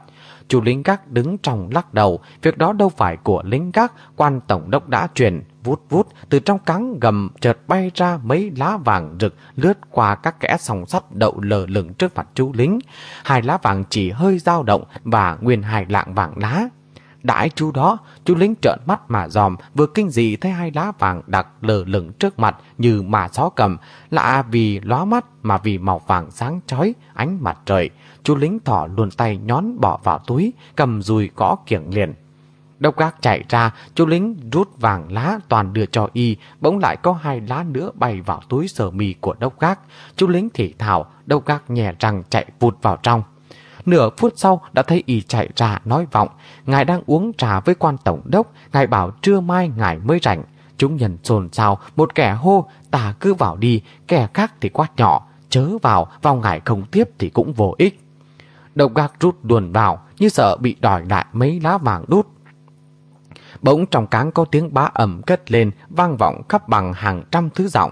Chủ lính gác đứng trong lắc đầu, việc đó đâu phải của lính gác, quan tổng đốc đã truyền, vút vút, từ trong cáng gầm chợt bay ra mấy lá vàng rực lướt qua các kẽ sòng sắt đậu lờ lửng trước mặt chú lính. Hai lá vàng chỉ hơi dao động và nguyên hai lạng vàng lá. Đãi chú đó, chú lính trợn mắt mà dòm, vừa kinh dị thấy hai lá vàng đặc lờ lửng trước mặt như mà gió cầm, lạ vì lóa mắt mà vì màu vàng sáng chói ánh mặt trời. Chú lính thỏ luồn tay nhón bỏ vào túi, cầm dùi gõ kiểng liền. Đốc gác chạy ra, chú lính rút vàng lá toàn đưa cho y, bỗng lại có hai lá nữa bay vào túi sờ mì của đốc gác. Chú lính thì thảo, đốc gác nhẹ răng chạy vụt vào trong. Nửa phút sau đã thấy y chạy ra nói vọng, ngài đang uống trà với quan tổng đốc, ngài bảo trưa mai ngài mới rảnh. Chúng nhân xôn xao, một kẻ hô, ta cứ vào đi, kẻ khác thì quát nhỏ, chớ vào, vào ngài không tiếp thì cũng vô ích. Độc gác rút đuồn vào, như sợ bị đòi lại mấy lá vàng đút. Bỗng trong cáng có tiếng bá ẩm cất lên, vang vọng khắp bằng hàng trăm thứ giọng.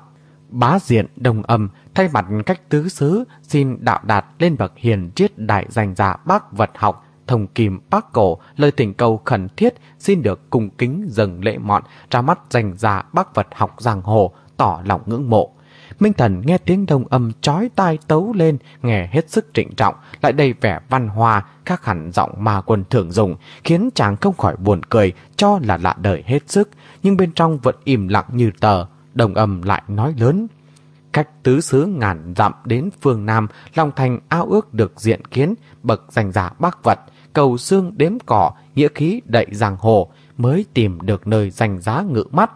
Bá diện đồng âm, thay mặt cách tứ xứ, xin đạo đạt lên bậc hiền triết đại danh giả bác vật học, thông kìm bác cổ, lời tình cầu khẩn thiết xin được cùng kính dâng lễ mọn ra mắt danh giả bác vật học giang hồ, tỏ lòng ngưỡng mộ. Minh Thần nghe tiếng đồng âm chói tai tấu lên, nghe hết sức trịnh trọng, lại đầy vẻ văn hoa, khác hẳn giọng ma quân thường dùng, khiến chàng không khỏi buồn cười, cho là lạ đời hết sức, nhưng bên trong vẫn im lặng như tờ, đồng âm lại nói lớn. Cách tứ xứ ngàn dặm đến phương Nam, Long Thành ao ước được diện kiến, bậc danh giả bác vật, cầu xương đếm cỏ, nghĩa khí đậy giang hồ, mới tìm được nơi danh giá ngự mắt.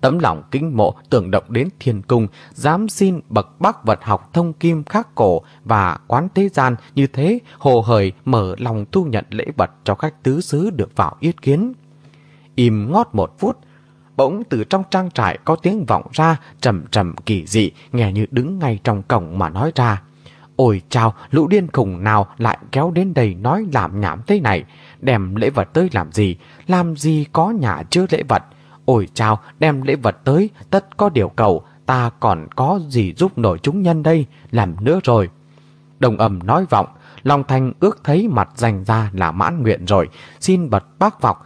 Tấm lòng kính mộ tưởng động đến thiên cung, dám xin bậc bác vật học thông kim khắc cổ và quán thế gian như thế hồ hời mở lòng thu nhận lễ vật cho khách tứ xứ được vào yết kiến. Im ngót một phút, bỗng từ trong trang trại có tiếng vọng ra trầm trầm kỳ dị, nghe như đứng ngay trong cổng mà nói ra. Ôi chào, lũ điên khùng nào lại kéo đến đây nói làm nhảm thế này, đem lễ vật tới làm gì, làm gì có nhà chưa lễ vật. Ôi chào, đem lễ vật tới, tất có điều cầu, ta còn có gì giúp nổi chúng nhân đây, làm nữa rồi. Đồng ầm nói vọng, Long Thanh ước thấy mặt dành ra là mãn nguyện rồi, xin bật bác vọng,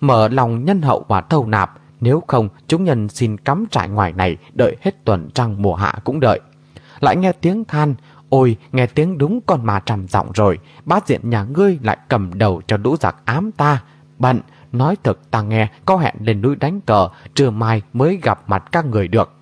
mở lòng nhân hậu và thâu nạp, nếu không, chúng nhân xin cắm trại ngoài này, đợi hết tuần trăng mùa hạ cũng đợi. Lại nghe tiếng than, ôi, nghe tiếng đúng con mà trầm giọng rồi, bát diện nhà ngươi lại cầm đầu cho đũ giặc ám ta. Bận, nói thật ta nghe, có hẹn lên núi đánh cờ, trưa mai mới gặp mặt các người được.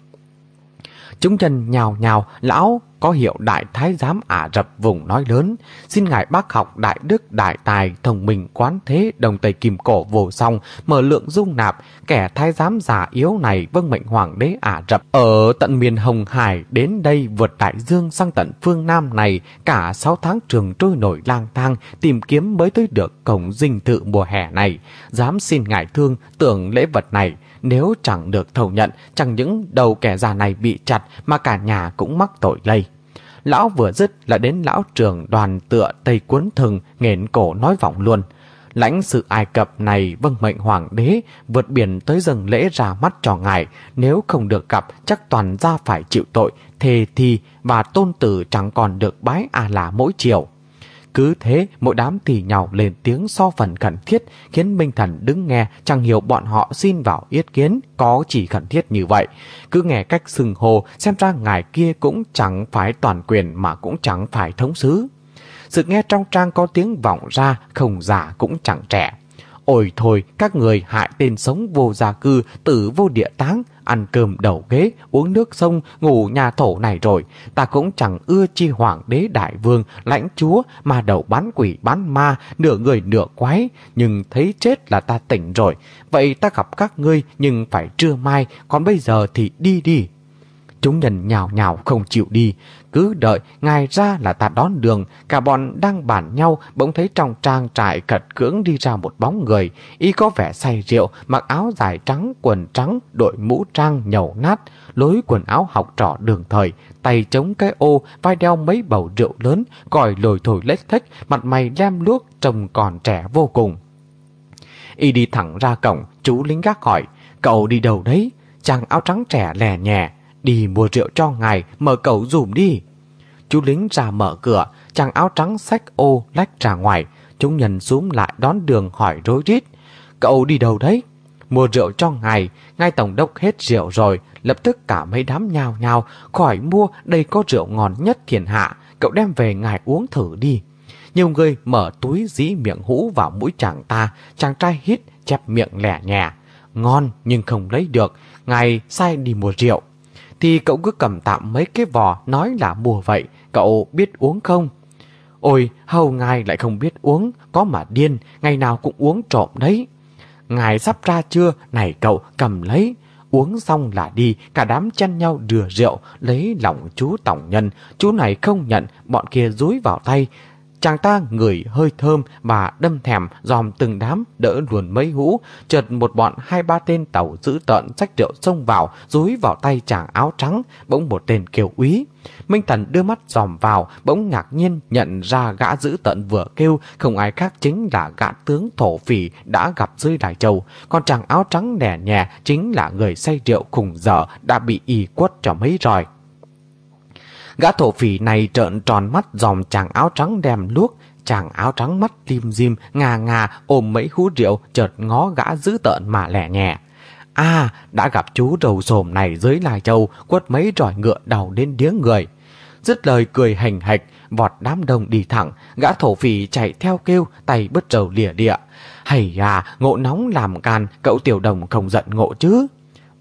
Chúng nhân nhào nhào, lão có hiệu đại thái giám Ả Rập vùng nói lớn, xin ngài bác học đại đức đại tài thông minh quán thế đồng tây kim cổ vô song mở lượng dung nạp kẻ thái giám giả yếu này vâng mệnh hoàng đế Ả Rập. Ở tận miền Hồng Hải đến đây vượt đại dương sang tận phương Nam này cả 6 tháng trường trôi nổi lang thang tìm kiếm mới tới được cổng dinh thự mùa hè này. Dám xin ngài thương tưởng lễ vật này nếu chẳng được thầu nhận, chẳng những đầu kẻ già này bị chặt mà cả nhà cũng mắc tội lây. Lão vừa dứt là đến lão trưởng đoàn tựa tây cuốn thừng nghển cổ nói vọng luôn. Lãnh sự Ai Cập này vâng mệnh hoàng đế vượt biển tới dâng lễ ra mắt cho ngài. Nếu không được gặp chắc toàn ra phải chịu tội, thề thi và tôn tử chẳng còn được bái à là mỗi chiều. Cứ thế, mỗi đám thì nhào lên tiếng so phần khẩn thiết, khiến Minh Thần đứng nghe, chẳng hiểu bọn họ xin vào yết kiến, có chỉ khẩn thiết như vậy. Cứ nghe cách sừng hồ, xem ra ngài kia cũng chẳng phải toàn quyền mà cũng chẳng phải thống sứ. Sự nghe trong trang có tiếng vọng ra, không già cũng chẳng trẻ. Ôi thôi, các người hại tên sống vô gia cư, tử vô địa táng, ăn cơm đầu ghế, uống nước sông, ngủ nhà thổ này rồi. Ta cũng chẳng ưa chi hoàng đế đại vương, lãnh chúa, mà đầu bán quỷ bán ma, nửa người nửa quái. Nhưng thấy chết là ta tỉnh rồi. Vậy ta gặp các ngươi nhưng phải trưa mai, còn bây giờ thì đi đi. Chúng nhân nhào nhào không chịu đi, cứ đợi ngài ra là ta đón đường, cả bọn đang bàn nhau, bỗng thấy trong trang trại cật cưỡng đi ra một bóng người, y có vẻ say rượu, mặc áo dài trắng, quần trắng, đội mũ trang nhầu nát, lối quần áo học trò đường thời, tay chống cái ô, vai đeo mấy bầu rượu lớn, còi lồi thổi lếch thách mặt mày lem luốc, trông còn trẻ vô cùng. Y đi thẳng ra cổng, chú lính gác hỏi, cậu đi đâu đấy? Chàng áo trắng trẻ lè nhẹ, Đi mua rượu cho ngài, mở cậu dùm đi. Chú lính ra mở cửa, chàng áo trắng xách ô lách ra ngoài. Chúng nhân xuống lại đón đường hỏi rối rít. Cậu đi đâu đấy? Mua rượu cho ngài, ngay tổng đốc hết rượu rồi, lập tức cả mấy đám nhào nhào, khỏi mua, đây có rượu ngon nhất thiên hạ, cậu đem về ngài uống thử đi. nhiều người mở túi dí miệng hũ vào mũi chàng ta, chàng trai hít, chép miệng lẻ nhẹ. Ngon nhưng không lấy được, ngài sai đi mua rượu. Thì cậu cứ cầm tạm mấy cái vò nói là mua vậy, cậu biết uống không? Ôi, hầu ngài lại không biết uống, có mà điên, ngày nào cũng uống trộm đấy. Ngài sắp ra chưa, này cậu cầm lấy. Uống xong là đi, cả đám chăn nhau đưa rượu, lấy lòng chú tổng nhân. Chú này không nhận, bọn kia rúi vào tay. Chàng ta ngửi hơi thơm và đâm thèm dòm từng đám đỡ luồn mấy hũ. Chợt một bọn hai ba tên tàu giữ tợn sách rượu xông vào, rúi vào tay chàng áo trắng, bỗng một tên kêu úy. Minh Thần đưa mắt dòm vào, bỗng ngạc nhiên nhận ra gã giữ tận vừa kêu, không ai khác chính là gã tướng thổ phỉ đã gặp dưới Đại Châu. Còn chàng áo trắng nẻ nhẹ chính là người say rượu khủng dở đã bị y quất cho mấy ròi. Gã thổ phỉ này trợn tròn mắt dòm chàng áo trắng đem luốc, chàng áo trắng mắt lim dim, ngà ngà ôm mấy hú rượu chợt ngó gã dữ tợn mà lẻ nhẹ. À, đã gặp chú đầu sồm này dưới Lai Châu, quất mấy tròi ngựa đầu đến điếng người. Dứt lời cười hành hạch, vọt đám đông đi thẳng, gã thổ phỉ chạy theo kêu, tay bứt trầu lìa địa. Hầy à, ngộ nóng làm can, cậu tiểu đồng không giận ngộ chứ.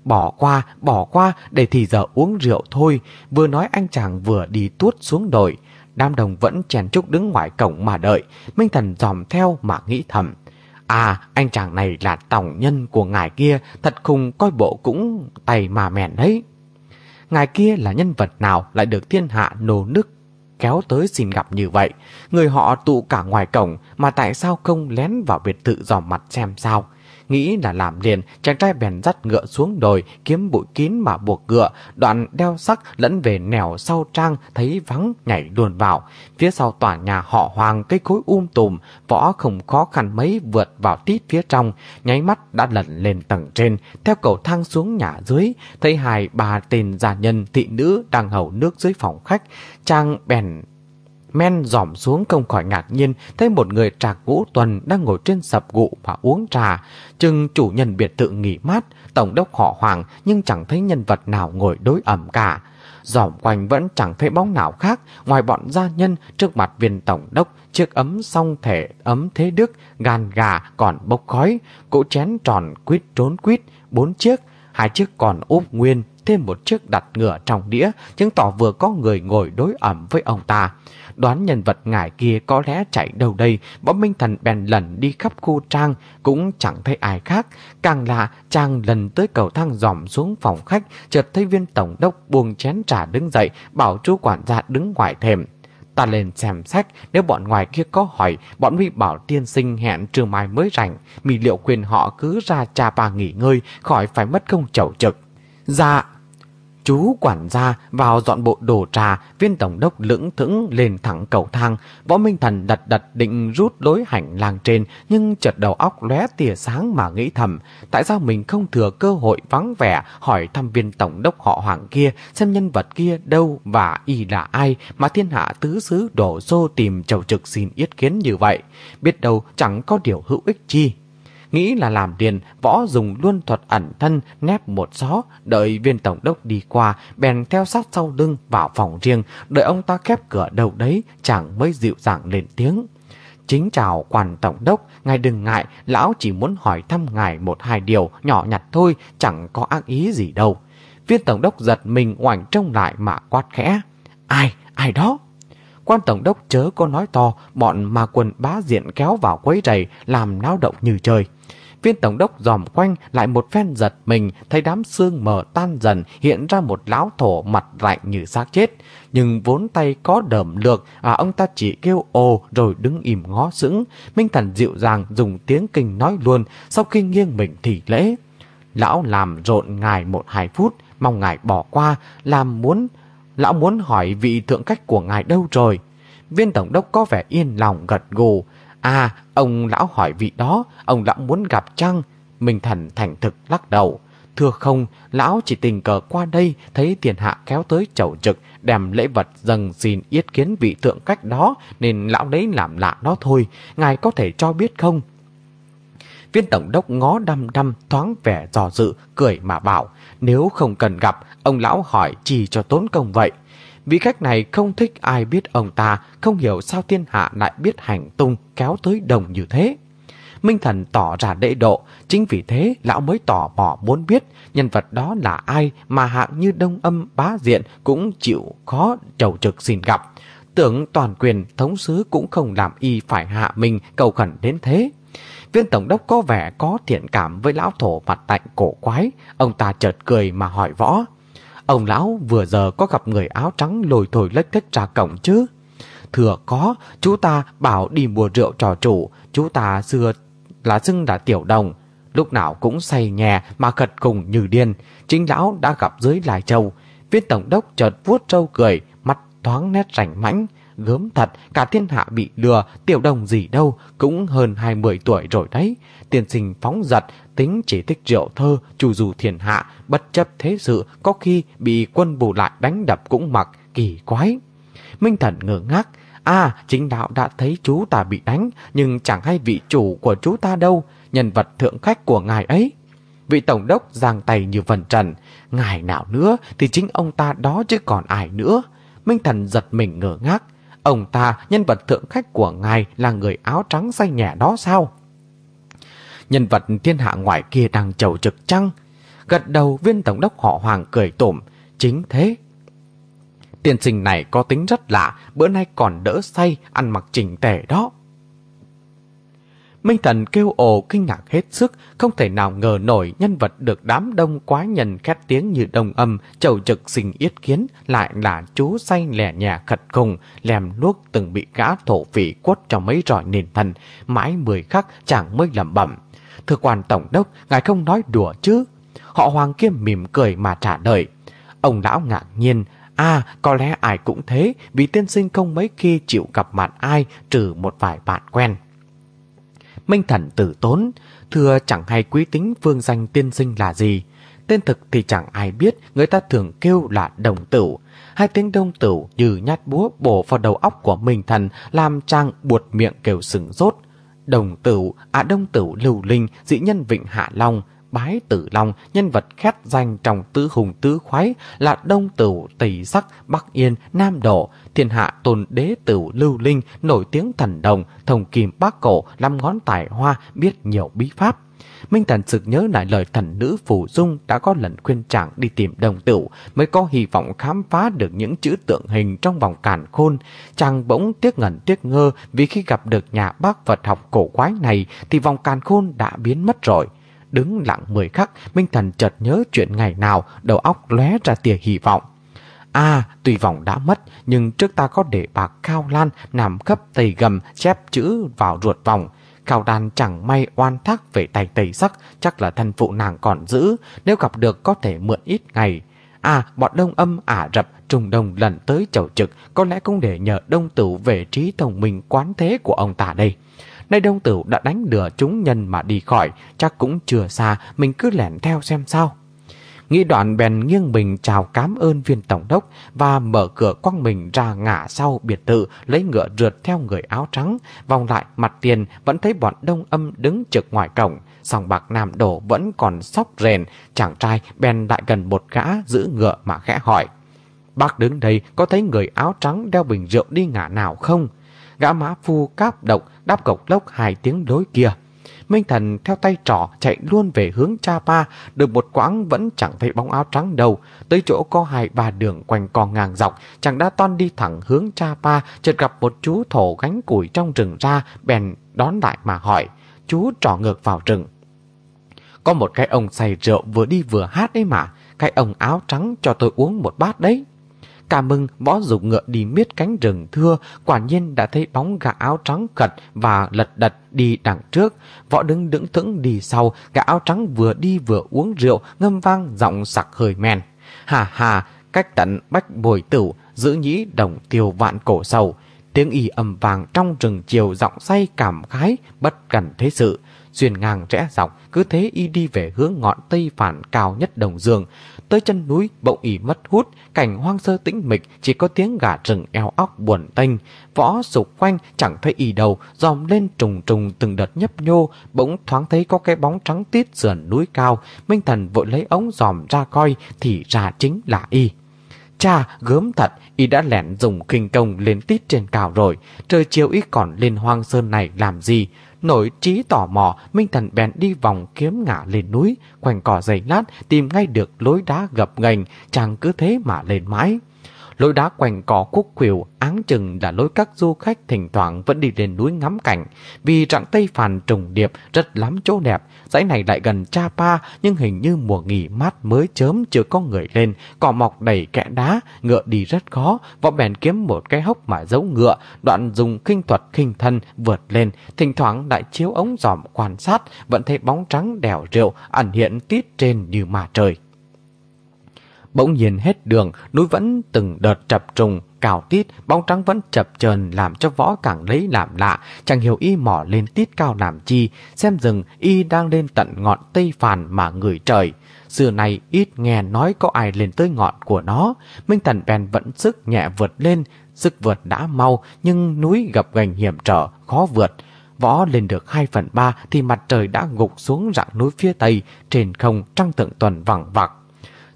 Bỏ qua, bỏ qua, để thì giờ uống rượu thôi, vừa nói anh chàng vừa đi tuốt xuống đồi. Đám đồng vẫn chèn trúc đứng ngoài cổng mà đợi, Minh Thần dòm theo mà nghĩ thầm. À, anh chàng này là tổng nhân của ngài kia, thật khùng coi bộ cũng tay mà mèn đấy. Ngài kia là nhân vật nào lại được thiên hạ nô nức kéo tới xin gặp như vậy. Người họ tụ cả ngoài cổng mà tại sao không lén vào biệt thự dòm mặt xem sao. Nghĩ là làm liền, chàng trai bèn dắt ngựa xuống đồi, kiếm bụi kín mà buộc ngựa, đoạn đeo sắc lẫn về nẻo sau trang, thấy vắng nhảy luồn vào. Phía sau tòa nhà họ hoàng cây cối um tùm, võ không khó khăn mấy vượt vào tít phía trong, nháy mắt đã lẩn lên tầng trên, theo cầu thang xuống nhà dưới, thấy hai bà tên gia nhân thị nữ đang hầu nước dưới phòng khách, trang bèn Men dòm xuống không khỏi ngạc nhiên thấy một người trạc ngũ tuần đang ngồi trên sập gụ và uống trà. Chừng chủ nhân biệt thự nghỉ mát, tổng đốc họ hoàng nhưng chẳng thấy nhân vật nào ngồi đối ẩm cả. Dòm quanh vẫn chẳng thấy bóng nào khác ngoài bọn gia nhân trước mặt viên tổng đốc, chiếc ấm song thể ấm thế đức, gan gà còn bốc khói, cỗ chén tròn quýt trốn quýt, bốn chiếc, hai chiếc còn úp nguyên, thêm một chiếc đặt ngựa trong đĩa, chứng tỏ vừa có người ngồi đối ẩm với ông ta. Đoán nhân vật ngải kia có lẽ chạy đâu đây, võ Minh Thần bèn lần đi khắp khu trang, cũng chẳng thấy ai khác. Càng lạ, Trang lần tới cầu thang dòm xuống phòng khách, chợt thấy viên tổng đốc buông chén trà đứng dậy, bảo chú quản gia đứng ngoài thềm. Ta lên xem sách, nếu bọn ngoài kia có hỏi, bọn mi bảo tiên sinh hẹn trưa mai mới rảnh, mì liệu quyền họ cứ ra trà bà nghỉ ngơi, khỏi phải mất công chầu trực. Dạ, Chú quản gia vào dọn bộ đồ trà, viên tổng đốc lưỡng thững lên thẳng cầu thang. Võ Minh Thần đặt đặt định rút lối hành lang trên, nhưng chợt đầu óc lóe tia sáng mà nghĩ thầm. Tại sao mình không thừa cơ hội vắng vẻ hỏi thăm viên tổng đốc họ hoàng kia, xem nhân vật kia đâu và y là ai mà thiên hạ tứ xứ đổ xô tìm chầu trực xin yết kiến như vậy. Biết đâu chẳng có điều hữu ích chi. Nghĩ là làm điền, võ dùng luôn thuật ẩn thân, nép một gió, đợi viên tổng đốc đi qua, bèn theo sát sau lưng vào phòng riêng, đợi ông ta khép cửa đầu đấy, chẳng mới dịu dàng lên tiếng. Chính chào quan tổng đốc, ngài đừng ngại, lão chỉ muốn hỏi thăm ngài một hai điều nhỏ nhặt thôi, chẳng có ác ý gì đâu. Viên tổng đốc giật mình ngoảnh trông lại mà quát khẽ. Ai, ai đó? Quan tổng đốc chớ có nói to, bọn mà quần bá diện kéo vào quấy rầy, làm náo động như trời. Viên tổng đốc dòm quanh lại một phen giật mình, thấy đám xương mờ tan dần, hiện ra một lão thổ mặt lạnh như xác chết. Nhưng vốn tay có đờm lược, à ông ta chỉ kêu ồ rồi đứng im ngó sững. Minh Thần dịu dàng dùng tiếng kinh nói luôn, sau khi nghiêng mình thì lễ. Lão làm rộn ngài một hai phút, mong ngài bỏ qua, làm muốn... Lão muốn hỏi vị thượng cách của ngài đâu rồi? Viên tổng đốc có vẻ yên lòng gật gù. À, ông lão hỏi vị đó, ông lão muốn gặp chăng? Minh thần thành thực lắc đầu. Thưa không, lão chỉ tình cờ qua đây, thấy tiền hạ kéo tới chầu trực, đem lễ vật dâng xin yết kiến vị thượng cách đó, nên lão lấy làm lạ đó thôi. Ngài có thể cho biết không? Viên tổng đốc ngó đăm đăm thoáng vẻ dò dự, cười mà bảo, nếu không cần gặp, ông lão hỏi chỉ cho tốn công vậy. Vị khách này không thích ai biết ông ta, không hiểu sao thiên hạ lại biết hành tung kéo tới đồng như thế. Minh Thần tỏ ra đệ độ, chính vì thế lão mới tỏ bỏ muốn biết nhân vật đó là ai mà hạng như đông âm bá diện cũng chịu khó trầu trực xin gặp. Tưởng toàn quyền thống sứ cũng không làm y phải hạ mình cầu khẩn đến thế. Viên tổng đốc có vẻ có thiện cảm với lão thổ mặt tạnh cổ quái, ông ta chợt cười mà hỏi võ. Ông lão vừa giờ có gặp người áo trắng lồi thổi lách cách ra cổng chứ? Thừa có, chú ta bảo đi mua rượu trò chủ, chú ta xưa là xưng là tiểu đồng. Lúc nào cũng say nhẹ mà khật cùng như điên. Chính lão đã gặp dưới Lai Châu. Viên tổng đốc chợt vuốt trâu cười, mắt thoáng nét rảnh mãnh. Gớm thật, cả thiên hạ bị lừa, tiểu đồng gì đâu, cũng hơn 20 tuổi rồi đấy. Tiền sinh phóng giật, tính chỉ thích rượu thơ, chủ dù thiên hạ, bất chấp thế sự, có khi bị quân bù lại đánh đập cũng mặc, kỳ quái. Minh Thần ngờ ngác, À, chính đạo đã thấy chú ta bị đánh, nhưng chẳng hay vị chủ của chú ta đâu, nhân vật thượng khách của ngài ấy. Vị tổng đốc giang tay như vần trần, ngài nào nữa thì chính ông ta đó chứ còn ai nữa. Minh Thần giật mình ngỡ ngác, ông ta, nhân vật thượng khách của ngài là người áo trắng say nhẹ đó sao? Nhân vật thiên hạ ngoài kia đang chầu trực chăng? Gật đầu viên tổng đốc họ hoàng cười tủm, chính thế, tiền sinh này có tính rất lạ, bữa nay còn đỡ say, ăn mặc chỉnh tề đó. Minh Thần kêu ồ kinh ngạc hết sức, không thể nào ngờ nổi nhân vật được đám đông quá nhân khét tiếng như đồng âm, chầu trực sinh yết kiến, lại là chú say lẻ nhà khật cùng, lèm luốc từng bị gã thổ phỉ quất cho mấy rọi nền thần, mãi mười khắc chẳng mới lẩm bẩm. Thưa quan tổng đốc, ngài không nói đùa chứ? Họ hoàng Kiêm mỉm cười mà trả lời. Ông lão ngạc nhiên, À, có lẽ ai cũng thế, vì tiên sinh không mấy khi chịu gặp mặt ai trừ một vài bạn quen. Minh thần tử tốn, thưa chẳng hay quý tính phương danh tiên sinh là gì. Tên thực thì chẳng ai biết, người ta thường kêu là đồng tử. Hai tiếng đông tử như nhát búa bổ vào đầu óc của Minh thần làm trang buột miệng kêu sừng rốt. Đồng tử, à đông tử lưu linh, dị nhân vịnh Hạ Long, Bái Tử Long, nhân vật khét danh trong tứ hùng tứ khoái là Đông Tử, Tây Sắc, Bắc Yên, Nam Độ, thiên hạ tôn đế tử lưu linh, nổi tiếng thần đồng, thông kim bác cổ, năm ngón tài hoa, biết nhiều bí pháp. Minh Thần sực nhớ lại lời thần nữ Phù Dung đã có lần khuyên chàng đi tìm đồng tử mới có hy vọng khám phá được những chữ tượng hình trong vòng càn khôn. Chàng bỗng tiếc ngẩn tiếc ngơ vì khi gặp được nhà bác Phật học cổ quái này thì vòng càn khôn đã biến mất rồi. Đứng lặng mười khắc, Minh Thần chợt nhớ chuyện ngày nào, đầu óc lóe ra tia hy vọng. À, tùy vòng đã mất, nhưng trước ta có để bạc Cao Lan nằm khắp tầy gầm chép chữ vào ruột vòng. Cao Đan chẳng may oan thác về tay tây sắc, chắc là thân phụ nàng còn giữ, nếu gặp được có thể mượn ít ngày. À, bọn đông âm ả rập trùng đồng lần tới chầu trực, có lẽ cũng để nhờ đông tử về trí thông minh quán thế của ông ta đây. Nay đông tử đã đánh lừa chúng nhân mà đi khỏi, chắc cũng chưa xa, mình cứ lẻn theo xem sao. Nghĩ đoạn bèn nghiêng mình chào cám ơn viên tổng đốc và mở cửa quăng mình ra ngã sau biệt thự lấy ngựa rượt theo người áo trắng. Vòng lại mặt tiền vẫn thấy bọn đông âm đứng trực ngoài cổng. Sòng bạc nam đổ vẫn còn sóc rền. Chàng trai bèn lại gần một gã giữ ngựa mà khẽ hỏi. Bác đứng đây có thấy người áo trắng đeo bình rượu đi ngã nào không? Gã mã phu cáp độc đáp cộc lốc hai tiếng đối kia. Minh Thần theo tay trỏ chạy luôn về hướng Cha Pa, được một quãng vẫn chẳng thấy bóng áo trắng đâu. Tới chỗ có hai ba đường quanh co ngang dọc, chàng đã toan đi thẳng hướng Cha Pa, chợt gặp một chú thổ gánh củi trong rừng ra, bèn đón lại mà hỏi. Chú trỏ ngược vào rừng. Có một cái ông say rượu vừa đi vừa hát ấy mà, cái ông áo trắng cho tôi uống một bát đấy. Cả mừng võ dục ngựa đi miết cánh rừng thưa, quả nhiên đã thấy bóng gã áo trắng cật và lật đật đi đằng trước. Võ đứng đứng thững đi sau, gã áo trắng vừa đi vừa uống rượu, ngâm vang giọng sặc hơi men. Hà hà, cách tận bách bồi tử, giữ nhĩ đồng tiêu vạn cổ sầu. Tiếng y ẩm vàng trong rừng chiều giọng say cảm khái, bất cần thế sự. Xuyên ngang rẽ dọc, cứ thế y đi về hướng ngọn tây phản cao nhất đồng dương. Tới chân núi bỗng y mất hút, cảnh hoang sơ tĩnh mịch, chỉ có tiếng gà rừng eo óc buồn tênh. Võ sụp quanh chẳng thấy y đầu, dòm lên trùng trùng từng đợt nhấp nhô, bỗng thoáng thấy có cái bóng trắng tít sườn núi cao. Minh thần vội lấy ống dòm ra coi, thì ra chính là y. Cha, gớm thật, y đã lẻn dùng kinh công lên tít trên cao rồi. Trời chiều y còn lên hoang sơn này làm gì? Nổi trí tò mò, Minh Thần bèn đi vòng kiếm ngả lên núi, quanh cỏ dày lát, tìm ngay được lối đá gập ghềnh, chàng cứ thế mà lên mãi. Lối đá quanh có khúc khuỷu áng chừng là lối các du khách thỉnh thoảng vẫn đi lên núi ngắm cảnh. Vì trạng Tây Phàn trùng điệp rất lắm chỗ đẹp, dãy này lại gần Cha Pa nhưng hình như mùa nghỉ mát mới chớm chưa có người lên, cỏ mọc đầy kẽ đá, ngựa đi rất khó, võ bèn kiếm một cái hốc mà giấu ngựa, đoạn dùng kinh thuật khinh thân vượt lên, thỉnh thoảng lại chiếu ống giòm quan sát, vẫn thấy bóng trắng đèo rượu ẩn hiện tít trên như mà trời. Bỗng nhiên hết đường, núi vẫn từng đợt chập trùng, cào tít, bóng trắng vẫn chập chờn làm cho võ càng lấy làm lạ, chẳng hiểu y mỏ lên tít cao làm chi, xem rừng y đang lên tận ngọn tây phàn mà ngửi trời. Xưa này ít nghe nói có ai lên tới ngọn của nó, Minh Thần bèn vẫn sức nhẹ vượt lên, sức vượt đã mau nhưng núi gập gành hiểm trở, khó vượt. Võ lên được 2 phần 3 thì mặt trời đã gục xuống rặng núi phía tây, trên không trăng tượng tuần vẳng vặc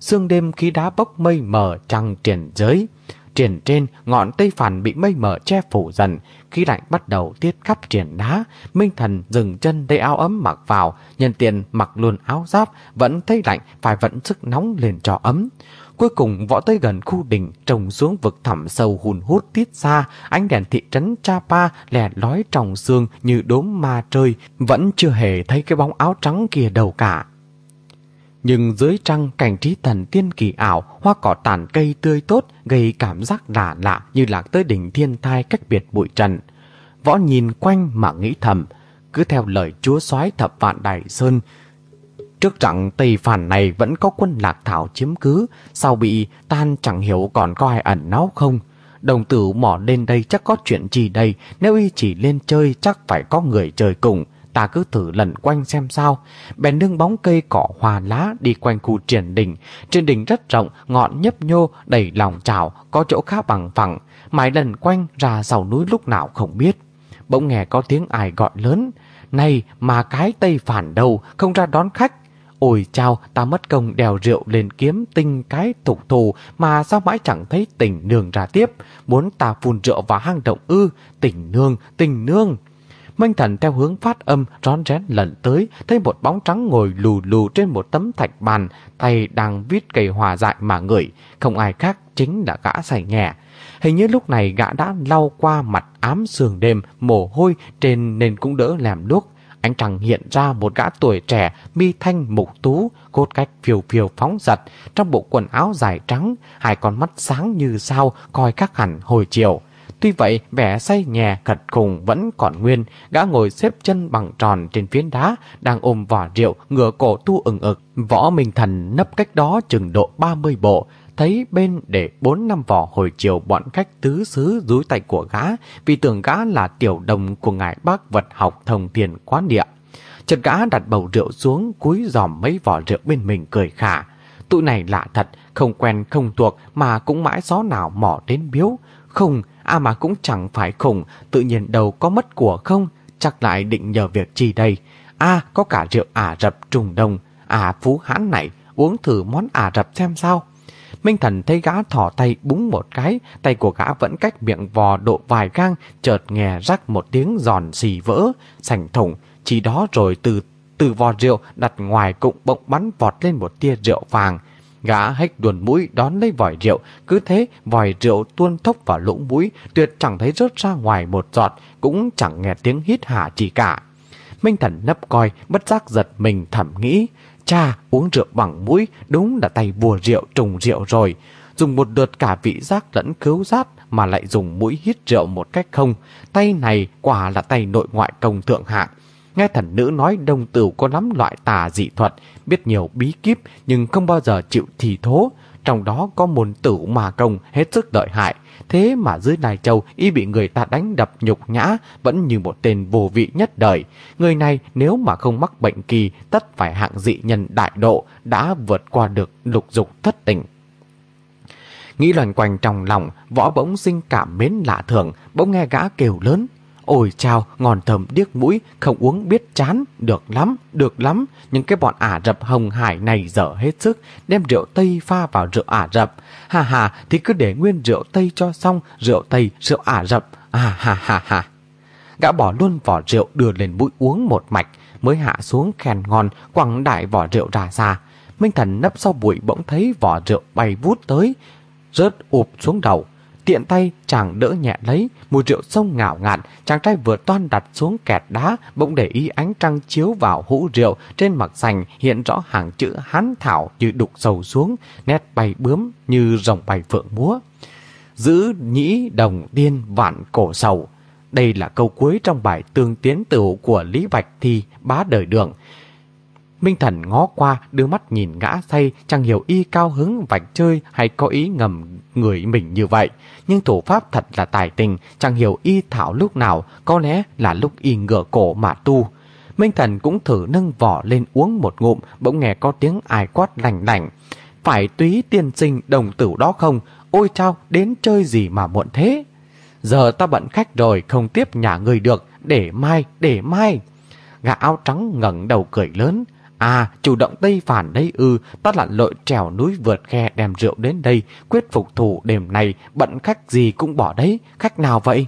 sương đêm khí đá bốc mây mờ trăng triển giới. Triển trên, ngọn tây phản bị mây mờ che phủ dần, khí lạnh bắt đầu tiết khắp triển đá. Minh thần dừng chân đầy áo ấm mặc vào, nhân tiền mặc luôn áo giáp, vẫn thấy lạnh, phải vẫn sức nóng lên cho ấm. Cuối cùng võ tới gần khu đỉnh trồng xuống vực thẳm sâu hùn hút tiết xa, ánh đèn thị trấn Chapa lè lói trong xương như đốm ma trời, vẫn chưa hề thấy cái bóng áo trắng kia đâu cả. Nhưng dưới trăng cảnh trí thần tiên kỳ ảo, hoa cỏ tàn cây tươi tốt gây cảm giác lạ lạ như lạc tới đỉnh thiên thai cách biệt bụi trần. Võ nhìn quanh mà nghĩ thầm, cứ theo lời chúa soái thập vạn đại sơn. Trước rằng Tây Phản này vẫn có quân lạc thảo chiếm cứ, sao bị tan chẳng hiểu còn có ai ẩn náu không. Đồng tử mỏ lên đây chắc có chuyện gì đây, nếu y chỉ lên chơi chắc phải có người chơi cùng ta cứ thử lần quanh xem sao. Bèn nương bóng cây cỏ hòa lá đi quanh khu triển đỉnh. Trên đỉnh rất rộng, ngọn nhấp nhô, đầy lòng trào, có chỗ khá bằng phẳng. Mãi lần quanh ra sau núi lúc nào không biết. Bỗng nghe có tiếng ai gọi lớn. Này mà cái tây phản đâu, không ra đón khách. Ôi chao, ta mất công đèo rượu lên kiếm tinh cái tục thù mà sao mãi chẳng thấy tình nương ra tiếp. Muốn ta phun rượu vào hang động ư, tình nương, tình nương. Minh Thần theo hướng phát âm rón rén lần tới, thấy một bóng trắng ngồi lù lù trên một tấm thạch bàn, tay đang viết cây hòa dại mà ngửi, không ai khác chính là gã sải nhẹ. Hình như lúc này gã đã lau qua mặt ám sương đêm, mồ hôi trên nên cũng đỡ làm đuốc. Anh trăng hiện ra một gã tuổi trẻ, mi thanh mục tú, cốt cách phiêu phiêu phóng giật, trong bộ quần áo dài trắng, hai con mắt sáng như sao, coi các hẳn hồi chiều. Tuy vậy, vẻ say nhẹ khật khùng vẫn còn nguyên, gã ngồi xếp chân bằng tròn trên phiến đá, đang ôm vỏ rượu, ngửa cổ tu ừng ực. Võ Minh Thần nấp cách đó chừng độ 30 bộ, thấy bên để bốn năm vỏ hồi chiều bọn khách tứ xứ rúi tay của gã, vì tưởng gã là tiểu đồng của ngài bác vật học thông thiền quán địa. Chợt gã đặt bầu rượu xuống, cúi giòm mấy vỏ rượu bên mình cười khả. Tụi này lạ thật, không quen không thuộc mà cũng mãi gió nào mỏ đến biếu. Không, À mà cũng chẳng phải khủng, tự nhiên đâu có mất của không, chắc lại định nhờ việc chi đây. À, có cả rượu Ả Rập trùng đông, à phú hãn này, uống thử món Ả Rập xem sao. Minh Thần thấy gã thỏ tay búng một cái, tay của gã vẫn cách miệng vò độ vài gang, chợt nghe rắc một tiếng giòn xì vỡ, sành thủng, chỉ đó rồi từ từ vò rượu đặt ngoài cụng bỗng bắn vọt lên một tia rượu vàng, Gã hách đuồn mũi đón lấy vòi rượu, cứ thế vòi rượu tuôn thốc vào lỗ mũi, tuyệt chẳng thấy rớt ra ngoài một giọt, cũng chẳng nghe tiếng hít hả chỉ cả. Minh Thần nấp coi, bất giác giật mình thẩm nghĩ, cha uống rượu bằng mũi đúng là tay vua rượu trùng rượu rồi. Dùng một đợt cả vị giác lẫn cứu giác mà lại dùng mũi hít rượu một cách không. Tay này quả là tay nội ngoại công thượng hạng. Nghe thần nữ nói đông tử có lắm loại tà dị thuật, biết nhiều bí kíp nhưng không bao giờ chịu thì thố. Trong đó có môn tử mà công hết sức đợi hại. Thế mà dưới Nài Châu y bị người ta đánh đập nhục nhã vẫn như một tên vô vị nhất đời. Người này nếu mà không mắc bệnh kỳ tất phải hạng dị nhân đại độ đã vượt qua được lục dục thất tình. Nghĩ loành quanh trong lòng, võ bỗng sinh cảm mến lạ thường, bỗng nghe gã kêu lớn. Ôi chào, ngòn thầm điếc mũi, không uống biết chán, được lắm, được lắm. Nhưng cái bọn Ả Rập Hồng Hải này dở hết sức, đem rượu Tây pha vào rượu Ả Rập. Hà hà, thì cứ để nguyên rượu Tây cho xong, rượu Tây, rượu Ả Rập. À hà hà hà. Gã bỏ luôn vỏ rượu đưa lên mũi uống một mạch, mới hạ xuống khen ngon, quẳng đại vỏ rượu ra xa. Minh Thần nấp sau bụi bỗng thấy vỏ rượu bay vút tới, rớt ụp xuống đầu. Tiện tay chàng đỡ nhẹ lấy, mùi rượu sông ngạo ngạn, chàng trai vừa toan đặt xuống kẹt đá, bỗng để ý ánh trăng chiếu vào hũ rượu, trên mặt sành hiện rõ hàng chữ hán thảo như đục sầu xuống, nét bay bướm như rồng bay phượng múa. Giữ nhĩ đồng tiên vạn cổ sầu. Đây là câu cuối trong bài tương tiến tửu của Lý Bạch Thi bá đời đường. Minh Thần ngó qua, đưa mắt nhìn ngã say, chẳng hiểu y cao hứng vạch chơi hay có ý ngầm người mình như vậy. Nhưng thủ pháp thật là tài tình, chẳng hiểu y thảo lúc nào, có lẽ là lúc y ngửa cổ mà tu. Minh Thần cũng thử nâng vỏ lên uống một ngụm, bỗng nghe có tiếng ai quát lành lành. Phải túy tiên sinh đồng tử đó không? Ôi chao, đến chơi gì mà muộn thế? Giờ ta bận khách rồi, không tiếp nhà người được, để mai, để mai. Gã áo trắng ngẩng đầu cười lớn. À, chủ động tây phản đây ư, ta lặn lội trèo núi vượt khe đem rượu đến đây, quyết phục thủ đêm này, bận khách gì cũng bỏ đấy, khách nào vậy?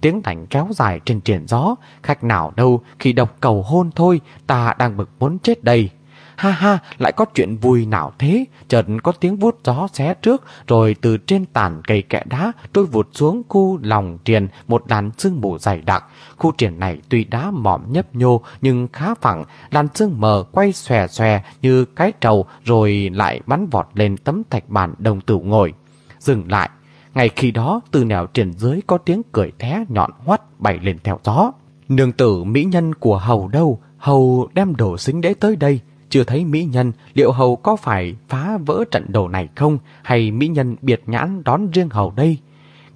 Tiếng đánh kéo dài trên triển gió, khách nào đâu, khi độc cầu hôn thôi, ta đang bực muốn chết đây. Ha ha, lại có chuyện vui nào thế? Chợt có tiếng vút gió xé trước, rồi từ trên tàn cây kẽ đá tôi vụt xuống khu lòng triền một làn sương mù dày đặc. Khu triển này tuy đá mỏm nhấp nhô nhưng khá phẳng, làn sương mờ quay xòe xòe như cái trầu rồi lại bắn vọt lên tấm thạch bàn đồng tử ngồi. Dừng lại, ngay khi đó từ nẻo triển dưới có tiếng cười thé nhọn hoắt bay lên theo gió. Nương tử mỹ nhân của hầu đâu, hầu đem đồ xính đế tới đây, chưa thấy mỹ nhân liệu hầu có phải phá vỡ trận đồ này không hay mỹ nhân biệt nhãn đón riêng hầu đây.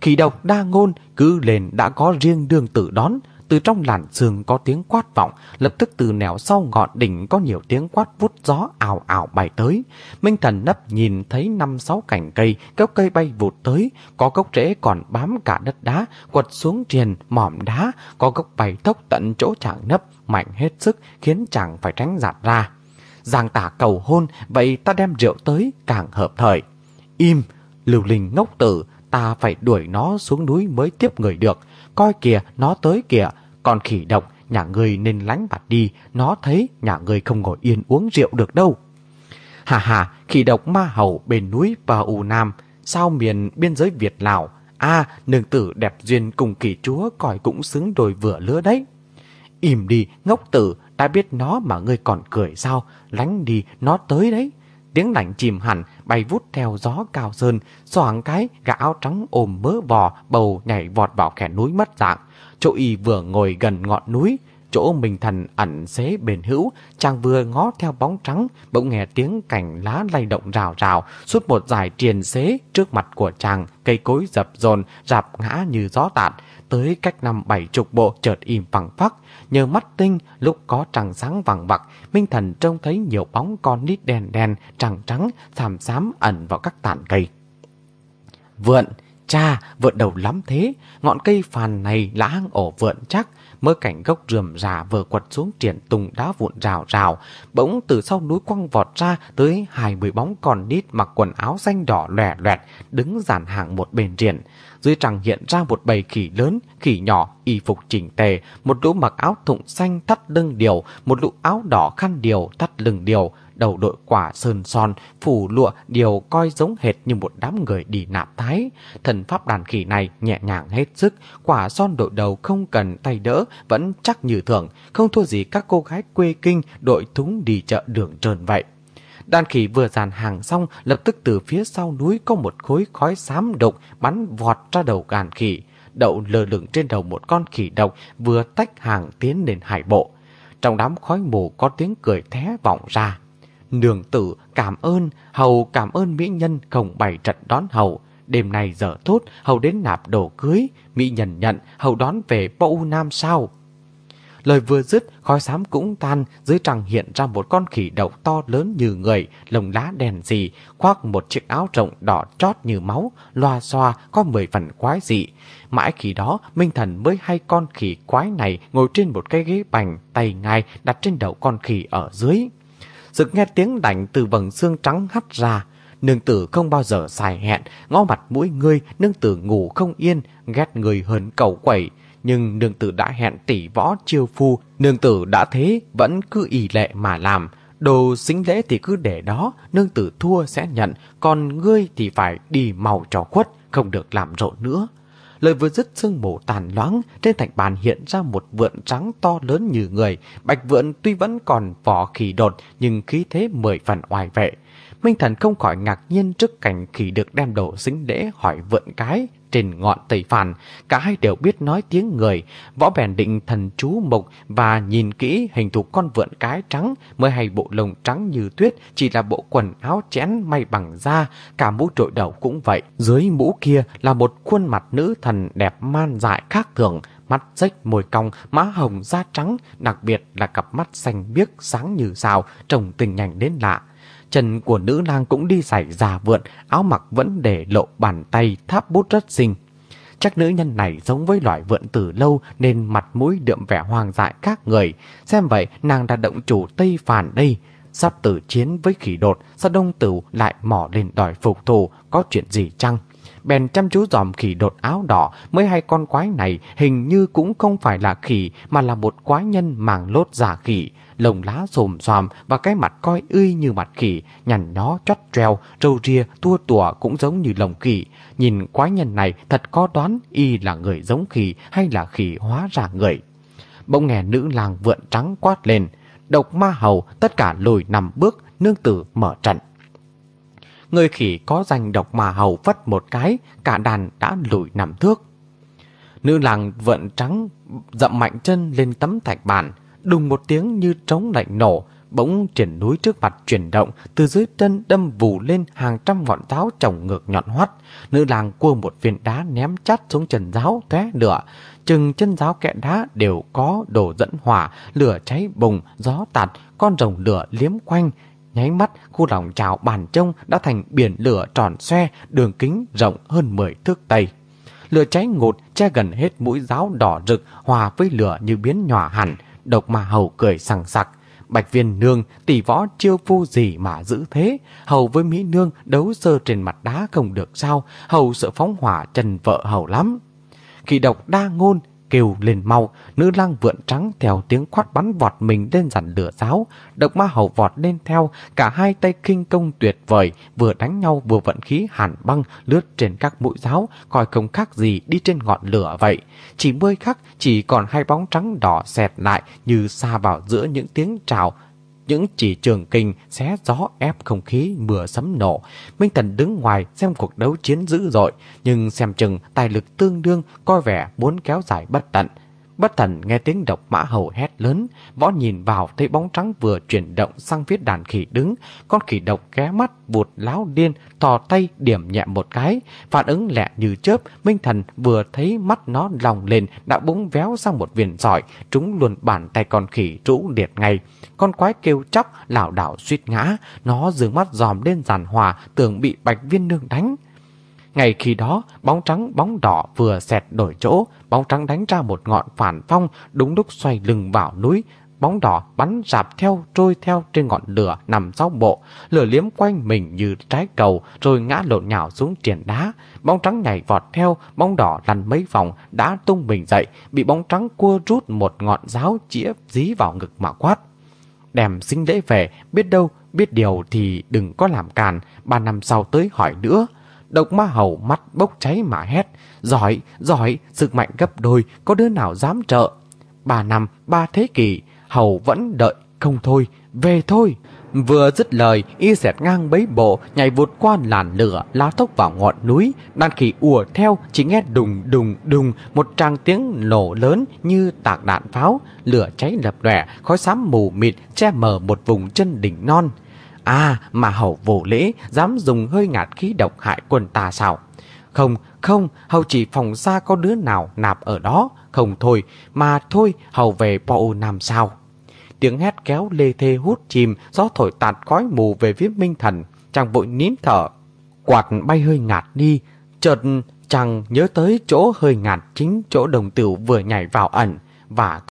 Khi độc đa ngôn cứ lên đã có riêng đường tử đón, từ trong làn sương có tiếng quát vọng, lập tức từ nẻo sau ngọn đỉnh có nhiều tiếng quát vút gió ảo ảo bay tới. Minh thần nấp nhìn thấy năm sáu cành cây, các cây bay vụt tới, có gốc rễ còn bám cả đất đá, quật xuống triền, mỏm đá, có gốc bay tốc tận chỗ chàng nấp, mạnh hết sức khiến chàng phải tránh giạt ra. Giang tả cầu hôn, vậy ta đem rượu tới càng hợp thời. Im, lưu linh ngốc tử, ta phải đuổi nó xuống núi mới tiếp người được. Coi kìa, nó tới kìa. Còn khỉ độc, nhà ngươi nên lánh mặt đi, nó thấy nhà ngươi không ngồi yên uống rượu được đâu. Hà hà, khỉ độc ma hầu bên núi và U Nam, sao miền biên giới Việt Lào. À, nương tử đẹp duyên cùng kỳ chúa còi cũng xứng đôi vừa lứa đấy. Im đi, ngốc tử, đã biết nó mà ngươi còn cười sao, lánh đi, nó tới đấy. Tiếng lạnh chìm hẳn, bay vút theo gió cao sơn, xoảng cái, gã áo trắng ôm mớ bò, bầu nhảy vọt vào kẻ núi mất dạng. Chỗ y vừa ngồi gần ngọn núi, chỗ mình thần ẩn xế bền hữu, chàng vừa ngó theo bóng trắng, bỗng nghe tiếng cành lá lay động rào rào, suốt một dải triền xế trước mặt của chàng, cây cối dập dồn, rạp ngã như gió tạt, tới cách năm bảy chục bộ chợt im phẳng phắc, nhờ mắt tinh lúc có trăng sáng vàng vặc, Minh Thần trông thấy nhiều bóng con nít đen đen, trắng trắng, xàm xám ẩn vào các tàn cây. Vượn, cha, vượn đầu lắm thế, ngọn cây phàn này là hang ổ vượn chắc, mơ cảnh gốc rườm rà vừa quật xuống triển tùng đá vụn rào rào, bỗng từ sau núi quăng vọt ra tới hai mươi bóng con nít mặc quần áo xanh đỏ lòe loẹt, đứng dàn hàng một bên triển dưới trăng hiện ra một bầy khỉ lớn, khỉ nhỏ, y phục chỉnh tề, một lũ mặc áo thụng xanh thắt lưng điều, một lũ áo đỏ khăn điều thắt lưng điều, đầu đội quả sơn son, phủ lụa điều coi giống hệt như một đám người đi nạp thái. Thần pháp đàn khỉ này nhẹ nhàng hết sức, quả son đội đầu không cần tay đỡ, vẫn chắc như thường, không thua gì các cô gái quê kinh đội thúng đi chợ đường trơn vậy. Đàn khỉ vừa dàn hàng xong, lập tức từ phía sau núi có một khối khói xám độc bắn vọt ra đầu đàn khỉ. Đậu lờ lửng trên đầu một con khỉ độc vừa tách hàng tiến lên hải bộ. Trong đám khói mù có tiếng cười thé vọng ra. Nương tử cảm ơn, hầu cảm ơn mỹ nhân không bày trận đón hầu. Đêm nay giờ tốt, hầu đến nạp đồ cưới, mỹ nhân nhận, hầu đón về Bậu Nam sao? Lời vừa dứt, khói xám cũng tan, dưới trăng hiện ra một con khỉ đậu to lớn như người, lồng lá đèn gì, khoác một chiếc áo rộng đỏ chót như máu, loa xoa, có mười phần quái dị. Mãi khi đó, Minh Thần mới hay con khỉ quái này ngồi trên một cái ghế bành, tay ngai đặt trên đầu con khỉ ở dưới. Sự nghe tiếng đảnh từ vầng xương trắng hắt ra, Nương tử không bao giờ xài hẹn, ngó mặt mũi ngươi, nương tử ngủ không yên, ghét người hơn cầu quẩy. Nhưng nương tử đã hẹn tỷ võ chiêu phu, nương tử đã thế, vẫn cứ ỷ lệ mà làm. Đồ xính lễ thì cứ để đó, nương tử thua sẽ nhận, còn ngươi thì phải đi màu trò khuất, không được làm rộn nữa. Lời vừa dứt sương mù tàn loáng, trên thạch bàn hiện ra một vượn trắng to lớn như người. Bạch vượn tuy vẫn còn vỏ khỉ đột, nhưng khí thế mười phần oai vệ. Minh Thần không khỏi ngạc nhiên trước cảnh khỉ được đem đồ xính lễ hỏi vượn cái trên ngọn tây phàn. Cả hai đều biết nói tiếng người. Võ bèn định thần chú mộc và nhìn kỹ hình thù con vượn cái trắng mới hay bộ lồng trắng như tuyết chỉ là bộ quần áo chén may bằng da. Cả mũ trội đầu cũng vậy. Dưới mũ kia là một khuôn mặt nữ thần đẹp man dại khác thường mắt rách môi cong, má hồng da trắng, đặc biệt là cặp mắt xanh biếc sáng như sao, trông tình nhành đến lạ. Chân của nữ lang cũng đi giày già vượn, áo mặc vẫn để lộ bàn tay tháp bút rất xinh. Chắc nữ nhân này giống với loại vượn từ lâu nên mặt mũi đượm vẻ hoang dại các người. Xem vậy nàng đã động chủ Tây Phản đây. Sắp tử chiến với khỉ đột, sao đông tử lại mỏ lên đòi phục thù, có chuyện gì chăng? Bèn chăm chú dòm khỉ đột áo đỏ mới hai con quái này hình như cũng không phải là khỉ mà là một quái nhân màng lốt giả khỉ lồng lá xồm xoàm và cái mặt coi ươi như mặt khỉ, nhằn nhó chót treo, râu ria, tua tủa cũng giống như lồng khỉ. Nhìn quái nhân này thật có đoán y là người giống khỉ hay là khỉ hóa ra người. Bỗng nghe nữ làng vượn trắng quát lên, độc ma hầu tất cả lùi nằm bước, nương tử mở trận. Người khỉ có danh độc mà hầu vất một cái, cả đàn đã lùi nằm thước. Nữ làng vận trắng dậm mạnh chân lên tấm thạch bàn, đùng một tiếng như trống lạnh nổ, bỗng triển núi trước mặt chuyển động, từ dưới chân đâm vù lên hàng trăm ngọn giáo trồng ngược nhọn hoắt. Nữ làng cua một viên đá ném chát xuống trần giáo tóe lửa. Chừng chân giáo kẹ đá đều có đồ dẫn hỏa, lửa cháy bùng, gió tạt, con rồng lửa liếm quanh. Nháy mắt, khu lòng trào bàn trông đã thành biển lửa tròn xoe, đường kính rộng hơn 10 thước tây. Lửa cháy ngột che gần hết mũi giáo đỏ rực hòa với lửa như biến nhỏ hẳn, Độc mà hầu cười sằng sặc. Bạch viên nương tỷ võ chiêu phu gì mà giữ thế. Hầu với Mỹ nương đấu sơ trên mặt đá không được sao. Hầu sợ phóng hỏa trần vợ hầu lắm. Khi độc đa ngôn kêu lên mau, nữ lang vượn trắng theo tiếng khoát bắn vọt mình lên dàn lửa giáo, độc ma hầu vọt lên theo, cả hai tay kinh công tuyệt vời, vừa đánh nhau vừa vận khí hàn băng lướt trên các mũi giáo, coi không khác gì đi trên ngọn lửa vậy. Chỉ mươi khắc, chỉ còn hai bóng trắng đỏ xẹt lại như xa vào giữa những tiếng trào những chỉ trường kinh xé gió ép không khí mưa sấm nổ. Minh Thần đứng ngoài xem cuộc đấu chiến dữ dội, nhưng xem chừng tài lực tương đương coi vẻ muốn kéo dài bất tận. Bất thần nghe tiếng độc mã hầu hét lớn, võ nhìn vào thấy bóng trắng vừa chuyển động sang phía đàn khỉ đứng, con khỉ độc ghé mắt vụt láo điên, thò tay điểm nhẹ một cái, phản ứng lẹ như chớp, Minh Thần vừa thấy mắt nó lòng lên đã búng véo sang một viền sỏi, trúng luôn bàn tay con khỉ rũ liệt ngay. Con quái kêu chóc, lảo đảo suýt ngã, nó dường mắt dòm lên giàn hòa, tưởng bị bạch viên nương đánh. Ngày khi đó, bóng trắng bóng đỏ vừa xẹt đổi chỗ, bóng trắng đánh ra một ngọn phản phong đúng lúc xoay lưng vào núi. Bóng đỏ bắn rạp theo trôi theo trên ngọn lửa nằm sau bộ, lửa liếm quanh mình như trái cầu rồi ngã lộn nhào xuống triển đá. Bóng trắng nhảy vọt theo, bóng đỏ lăn mấy vòng đã tung mình dậy, bị bóng trắng cua rút một ngọn giáo chĩa dí vào ngực mà quát. Đem sinh lễ về, biết đâu, biết điều thì đừng có làm càn, ba năm sau tới hỏi nữa. Độc ma hầu mắt bốc cháy mà hét. Giỏi, giỏi, sức mạnh gấp đôi, có đứa nào dám trợ. Ba năm, ba thế kỷ, hầu vẫn đợi, không thôi, về thôi. Vừa dứt lời, y xẹt ngang bấy bộ, nhảy vụt qua làn lửa, lá tốc vào ngọn núi. Đàn khỉ ùa theo, chỉ nghe đùng đùng đùng, một tràng tiếng nổ lớn như tạc đạn pháo. Lửa cháy lập lẻ, khói xám mù mịt, che mờ một vùng chân đỉnh non. À, mà hậu vô lễ, dám dùng hơi ngạt khí độc hại quân ta sao? Không, không, hầu chỉ phòng xa có đứa nào nạp ở đó. Không thôi, mà thôi, hầu về bộ nam sao. Tiếng hét kéo lê thê hút chìm, gió thổi tạt khói mù về phía Minh Thần. Chàng vội nín thở. Quạt bay hơi ngạt đi, chợt chàng nhớ tới chỗ hơi ngạt chính chỗ đồng tử vừa nhảy vào ẩn và